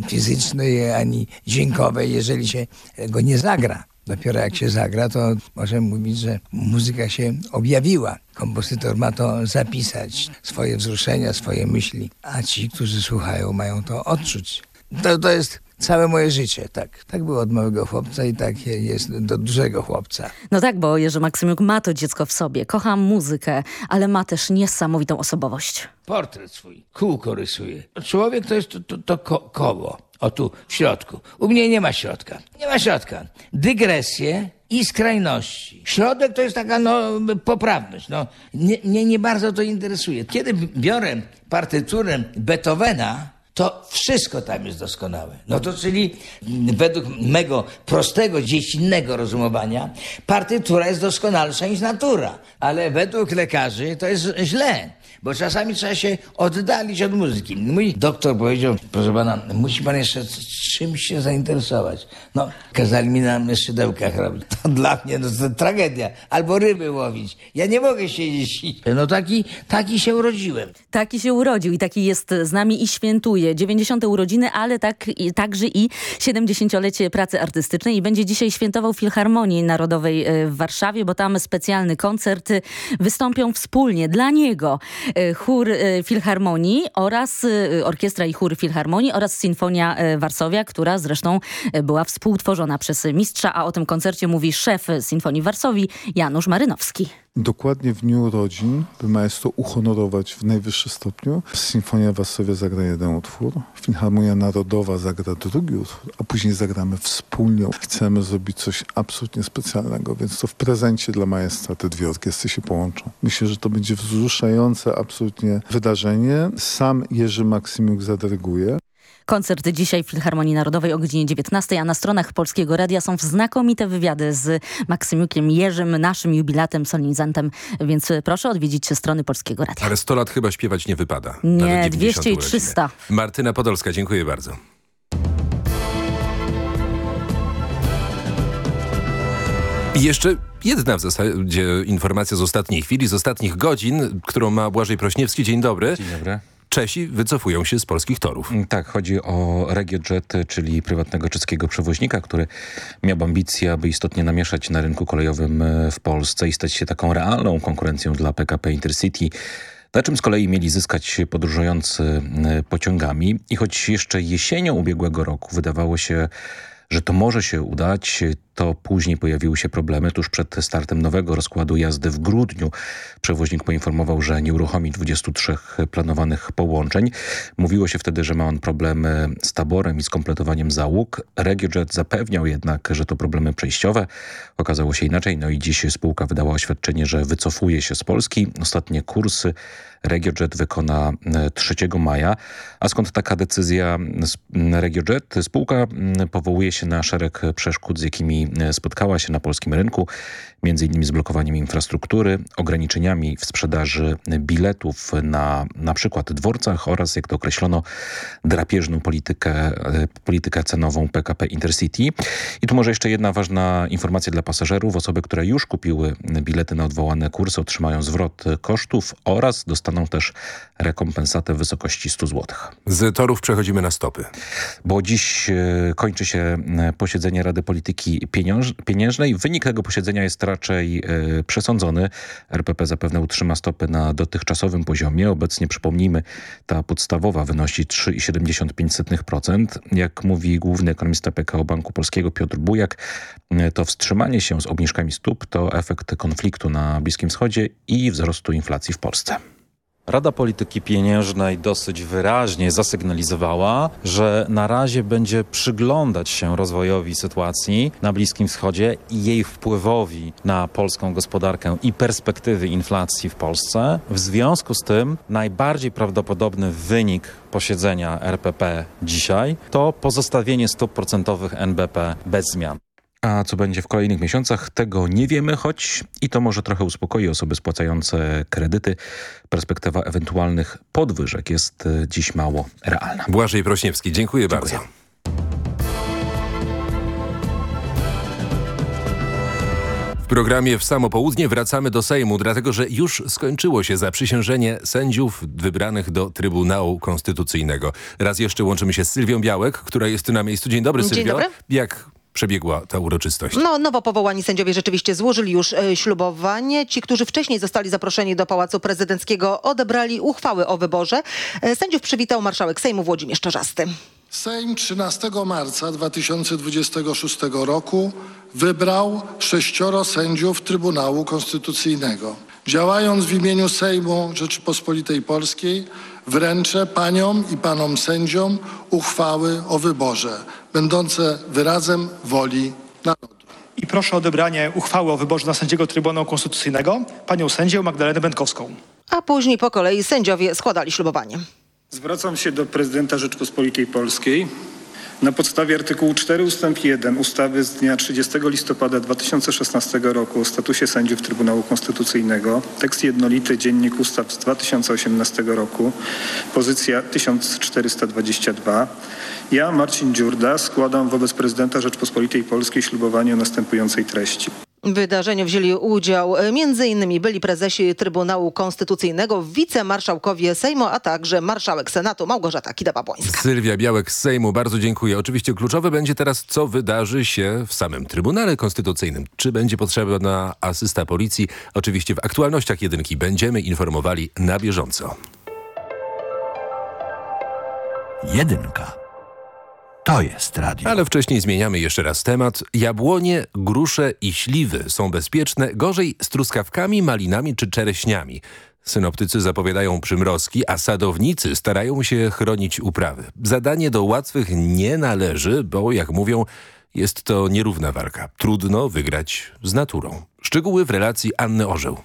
fizycznej, ani dźwiękowej, jeżeli się go nie zagra. Dopiero jak się zagra, to możemy mówić, że muzyka się objawiła. Kompozytor ma to zapisać, swoje wzruszenia, swoje myśli, a ci, którzy słuchają, mają to odczuć. To, to jest całe moje życie, tak. Tak było od małego chłopca i tak jest do dużego chłopca. No tak, bo Jerzy Maksymiuk ma to dziecko w sobie. Kocha muzykę, ale ma też niesamowitą osobowość. portret swój, kółko rysuje. Człowiek to jest to, to, to ko koło, o tu, w środku. U mnie nie ma środka. Nie ma środka. Dygresje i skrajności. Środek to jest taka no, poprawność. No, nie, mnie nie bardzo to interesuje. Kiedy biorę partyturę Beethovena, to wszystko tam jest doskonałe. No to czyli mm, według mego prostego, dziecinnego rozumowania partytura jest doskonalsza niż natura. Ale według lekarzy to jest źle. Bo czasami trzeba się oddalić od muzyki. Mój doktor powiedział, proszę pana, musi pan jeszcze czymś się zainteresować. No, kazali mi na szydełkach robić. To dla mnie no, to tragedia. Albo ryby łowić. Ja nie mogę siedzieć. No taki, taki się urodziłem. Taki się urodził i taki jest z nami i świętuje 90. urodziny, ale tak, i, także i 70-lecie pracy artystycznej i będzie dzisiaj świętował Filharmonii Narodowej e, w Warszawie, bo tam specjalny koncert e, wystąpią wspólnie dla niego chór e, Filharmonii oraz e, orkiestra i chór Filharmonii oraz Sinfonia e, Warszawia, która zresztą e, była współtworzona przez mistrza, a o tym koncercie mówi szef Sinfonii Warszawii Janusz Marynowski. Dokładnie w dniu urodzin, by maestro uhonorować w najwyższym stopniu, Sinfonia Warszawia zagra jeden utwór, Filharmonia Narodowa zagra drugi utwór, a później zagramy wspólnie. Chcemy zrobić coś absolutnie specjalnego, więc to w prezencie dla maestra te dwie orkiestry się połączą. Myślę, że to będzie wzruszające absolutnie wydarzenie. Sam Jerzy Maksymiuk zadyryguje. Koncert dzisiaj w Filharmonii Narodowej o godzinie 19, a na stronach Polskiego Radia są znakomite wywiady z Maksymiukiem Jerzym, naszym jubilatem, solinizantem, więc proszę odwiedzić strony Polskiego Radia. Ale 100 lat chyba śpiewać nie wypada. Nie, Nawet 200 i 90 300. urodziny. Martyna Podolska, dziękuję bardzo. I jeszcze jedna w zasadzie informacja z ostatniej chwili, z ostatnich godzin, którą ma Błażej Prośniewski. Dzień dobry. Dzień dobry. Czesi wycofują się z polskich torów. Tak, chodzi o RegioJet, czyli prywatnego czeskiego przewoźnika, który miał ambicje, aby istotnie namieszać na rynku kolejowym e, w Polsce i stać się taką realną konkurencją dla PKP Intercity. Na czym z kolei mieli zyskać podróżujący pociągami. I choć jeszcze jesienią ubiegłego roku wydawało się, że to może się udać, to później pojawiły się problemy. Tuż przed startem nowego rozkładu jazdy w grudniu przewoźnik poinformował, że nie uruchomi 23 planowanych połączeń. Mówiło się wtedy, że ma on problemy z taborem i z kompletowaniem załóg. RegioJet zapewniał jednak, że to problemy przejściowe. Okazało się inaczej. No i dziś spółka wydała oświadczenie, że wycofuje się z Polski. Ostatnie kursy RegioJet wykona e, 3 maja. A skąd taka decyzja RegioJet? Spółka powołuje się na szereg przeszkód, z jakimi e, spotkała się na polskim rynku, między innymi z blokowaniem infrastruktury, ograniczeniami w sprzedaży biletów na na przykład dworcach oraz, jak to określono, drapieżną politykę, e, politykę cenową PKP Intercity. I tu może jeszcze jedna ważna informacja dla pasażerów. Osoby, które już kupiły bilety na odwołane kursy otrzymają zwrot kosztów oraz dostaną też rekompensatę w wysokości 100 zł. Z torów przechodzimy na stopy. Bo dziś e, kończy się e, posiedzenie Rady Polityki Pieniężnej. Wynik tego posiedzenia jest raczej e, przesądzony. RPP zapewne utrzyma stopy na dotychczasowym poziomie. Obecnie, przypomnijmy, ta podstawowa wynosi 3,75%. Jak mówi główny ekonomista PKO Banku Polskiego Piotr Bujak, to wstrzymanie się z obniżkami stóp to efekt konfliktu na Bliskim Wschodzie i wzrostu inflacji w Polsce. Rada Polityki Pieniężnej dosyć wyraźnie zasygnalizowała, że na razie będzie przyglądać się rozwojowi sytuacji na Bliskim Wschodzie i jej wpływowi na polską gospodarkę i perspektywy inflacji w Polsce. W związku z tym najbardziej prawdopodobny wynik posiedzenia RPP dzisiaj to pozostawienie stóp procentowych NBP bez zmian. A co będzie w kolejnych miesiącach, tego nie wiemy, choć i to może trochę uspokoi osoby spłacające kredyty. Perspektywa ewentualnych podwyżek jest e, dziś mało realna. Błażej Prośniewski, dziękuję, dziękuję. bardzo. W programie w samo południe wracamy do Sejmu, dlatego że już skończyło się zaprzysiężenie sędziów wybranych do Trybunału Konstytucyjnego. Raz jeszcze łączymy się z Sylwią Białek, która jest na miejscu. Dzień dobry, Sylwio. Dzień dobry. Jak przebiegła ta uroczystość? No, nowo powołani sędziowie rzeczywiście złożyli już e, ślubowanie. Ci, którzy wcześniej zostali zaproszeni do Pałacu Prezydenckiego, odebrali uchwały o wyborze. E, sędziów przywitał marszałek Sejmu Włodzimierz Czarzasty. Sejm 13 marca 2026 roku wybrał sześcioro sędziów Trybunału Konstytucyjnego. Działając w imieniu Sejmu Rzeczypospolitej Polskiej, wręczę paniom i panom sędziom uchwały o wyborze, będące wyrazem woli narodu. I proszę o odebranie uchwały o wyborze na sędziego Trybunału Konstytucyjnego panią sędzią Magdalenę Będkowską. A później po kolei sędziowie składali ślubowanie. Zwracam się do prezydenta Rzeczpospolitej Polskiej. Na podstawie artykułu 4 ustęp 1 ustawy z dnia 30 listopada 2016 roku o statusie sędziów Trybunału Konstytucyjnego, tekst jednolity Dziennik Ustaw z 2018 roku, pozycja 1422, ja, Marcin Dziurda, składam wobec prezydenta Rzeczpospolitej Polskiej ślubowanie o następującej treści. W wydarzeniu wzięli udział m.in. byli prezesi Trybunału Konstytucyjnego, wicemarszałkowie Sejmu, a także marszałek Senatu Małgorzata Kidawa-Błońska. Sylwia Białek z Sejmu, bardzo dziękuję. Oczywiście kluczowe będzie teraz, co wydarzy się w samym Trybunale Konstytucyjnym. Czy będzie potrzebna asysta policji? Oczywiście w aktualnościach jedynki będziemy informowali na bieżąco. Jedynka. To jest radio. Ale wcześniej zmieniamy jeszcze raz temat. Jabłonie, grusze i śliwy są bezpieczne, gorzej z truskawkami, malinami czy czereśniami. Synoptycy zapowiadają przymrozki, a sadownicy starają się chronić uprawy. Zadanie do łatwych nie należy, bo jak mówią, jest to nierówna walka. Trudno wygrać z naturą. Szczegóły w relacji Anny Orzeł.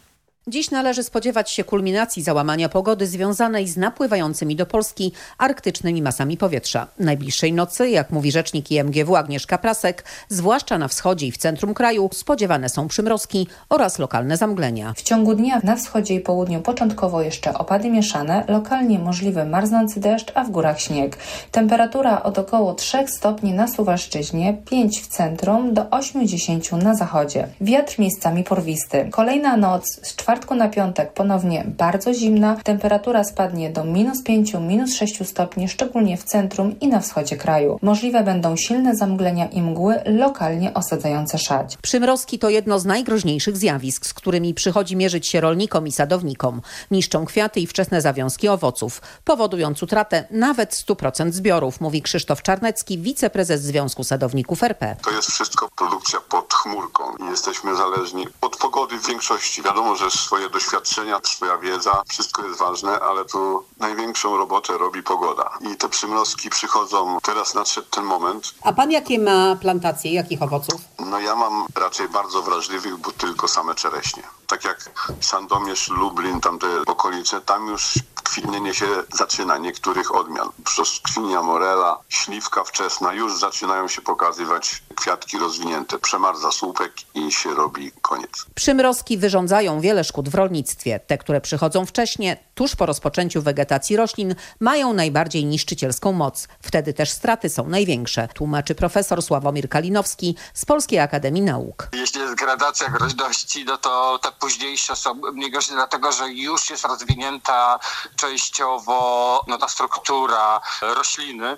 Dziś należy spodziewać się kulminacji załamania pogody związanej z napływającymi do Polski arktycznymi masami powietrza. Najbliższej nocy, jak mówi rzecznik IMGW Agnieszka Prasek, zwłaszcza na wschodzie i w centrum kraju spodziewane są przymrozki oraz lokalne zamglenia. W ciągu dnia na wschodzie i południu początkowo jeszcze opady mieszane, lokalnie możliwy marznący deszcz, a w górach śnieg. Temperatura od około 3 stopni na Suwalszczyźnie, 5 w centrum do 8-10 na zachodzie. Wiatr miejscami porwisty. Kolejna noc z czwartku na piątek ponownie bardzo zimna. Temperatura spadnie do minus 5, minus 6 stopni, szczególnie w centrum i na wschodzie kraju. Możliwe będą silne zamglenia i mgły, lokalnie osadzające szać. Przymrozki to jedno z najgroźniejszych zjawisk, z którymi przychodzi mierzyć się rolnikom i sadownikom. Niszczą kwiaty i wczesne zawiązki owoców, powodując utratę nawet 100% zbiorów, mówi Krzysztof Czarnecki, wiceprezes Związku Sadowników RP. To jest wszystko produkcja pod chmurką i jesteśmy zależni od pogody w większości. Wiadomo, że swoje doświadczenia, swoja wiedza. Wszystko jest ważne, ale tu największą robotę robi pogoda. I te przymrozki przychodzą, teraz nadszedł ten moment. A pan jakie ma plantacje, jakich owoców? No ja mam raczej bardzo wrażliwych, bo tylko same czereśnie. Tak jak Sandomierz, Lublin, tamte okolice, tam już kwitnienie się zaczyna niektórych odmian. Brzoskwinia, morela, śliwka wczesna, już zaczynają się pokazywać kwiatki rozwinięte. Przemarza słupek i się robi koniec. Przymrozki wyrządzają wiele szkód w rolnictwie. Te, które przychodzą wcześnie, tuż po rozpoczęciu wegetacji roślin, mają najbardziej niszczycielską moc. Wtedy też straty są największe, tłumaczy profesor Sławomir Kalinowski z Polskiej Akademii Nauk. Jeśli jest gradacja groźności, no to te późniejsze są mniej groźne, dlatego że już jest rozwinięta częściowo no, ta struktura rośliny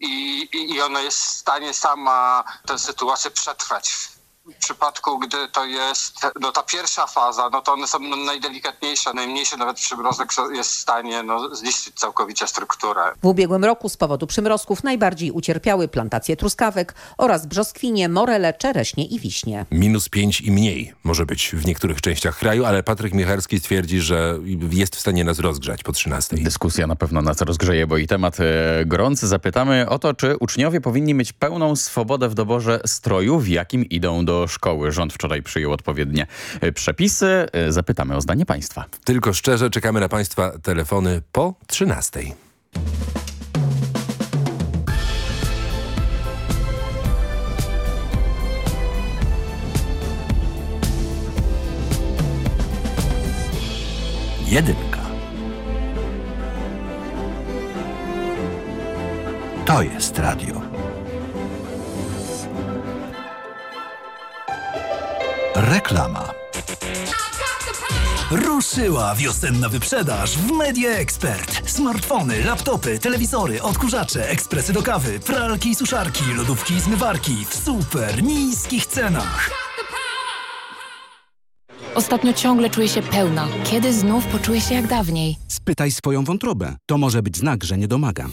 i, i ona jest w stanie sama tę sytuację przetrwać. W przypadku, gdy to jest no, ta pierwsza faza, no to one są no, najdelikatniejsze, najmniejszy nawet przymrozek jest w stanie no, zniszczyć całkowicie strukturę. W ubiegłym roku z powodu przymrozków najbardziej ucierpiały plantacje truskawek oraz brzoskwinie, morele, czereśnie i wiśnie. Minus 5 i mniej może być w niektórych częściach kraju, ale Patryk Michalski twierdzi, że jest w stanie nas rozgrzać po 13. Dyskusja na pewno nas rozgrzeje, bo i temat e, gorący. Zapytamy o to, czy uczniowie powinni mieć pełną swobodę w doborze stroju, w jakim idą do szkoły. Rząd wczoraj przyjął odpowiednie e, przepisy. E, Zapytamy o zdanie państwa. Tylko szczerze czekamy na państwa telefony po 13. Jedynka. To jest radio. Reklama. Ruszyła wiosenna wyprzedaż w Media Expert. Smartfony, laptopy, telewizory, odkurzacze, ekspresy do kawy, pralki i suszarki, lodówki i zmywarki w super niskich cenach. Ostatnio ciągle czuję się pełna. Kiedy znów poczuję się jak dawniej? Spytaj swoją wątrobę. To może być znak, że nie domagam.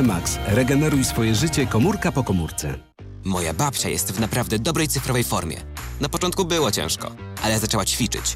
Max. Regeneruj swoje życie komórka po komórce. Moja babcia jest w naprawdę dobrej cyfrowej formie. Na początku było ciężko, ale zaczęła ćwiczyć.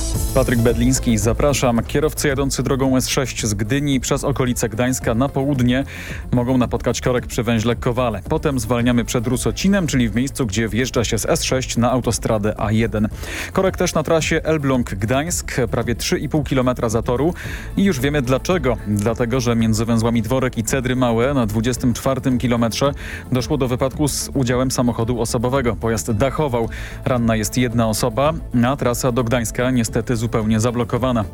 Patryk Bedliński, zapraszam. Kierowcy jadący drogą S6 z Gdyni przez okolice Gdańska na południe mogą napotkać korek przy węźle Kowale. Potem zwalniamy przed Rusocinem, czyli w miejscu, gdzie wjeżdża się z S6 na autostradę A1. Korek też na trasie Elbląg-Gdańsk, prawie 3,5 km zatoru i już wiemy dlaczego. Dlatego, że między węzłami Dworek i Cedry Małe na 24 km doszło do wypadku z udziałem samochodu osobowego. Pojazd dachował. Ranna jest jedna osoba, a trasa do Gdańska niestety zupełnie zablokowana.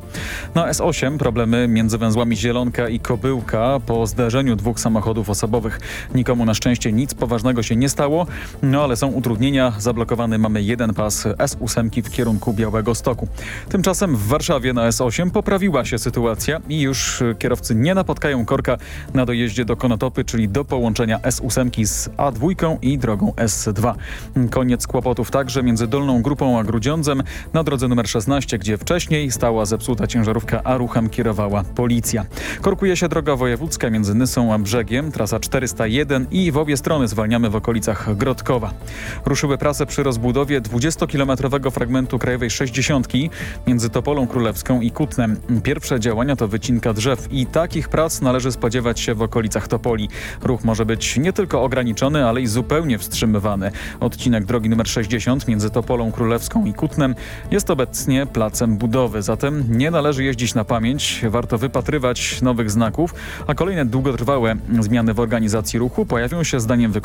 Na S8 problemy między węzłami Zielonka i Kobyłka po zdarzeniu dwóch samochodów osobowych. Nikomu na szczęście nic poważnego się nie stało, no ale są utrudnienia. Zablokowany mamy jeden pas S8 w kierunku Białego Stoku. Tymczasem w Warszawie na S8 poprawiła się sytuacja i już kierowcy nie napotkają korka na dojeździe do Konotopy, czyli do połączenia S8 z A2 i drogą S2. Koniec kłopotów także między Dolną Grupą a Grudziądzem na drodze numer 16, gdzie wcześniej stała zepsuta ciężarówka, a ruchem kierowała policja. Korkuje się droga wojewódzka między Nysą a Brzegiem, trasa 401 i w obie strony zwalniamy w okolicach Grodkowa. Ruszyły prace przy rozbudowie 20-kilometrowego fragmentu Krajowej 60 między Topolą Królewską i Kutnem. Pierwsze działania to wycinka drzew i takich prac należy spodziewać się w okolicach Topoli. Ruch może być nie tylko ograniczony, ale i zupełnie wstrzymywany. Odcinek drogi numer 60 między Topolą Królewską i Kutnem jest obecnie placem budowy, zatem nie należy jeździć na pamięć, warto wypatrywać nowych znaków, a kolejne długotrwałe zmiany w organizacji ruchu pojawią się zdaniem wykonawców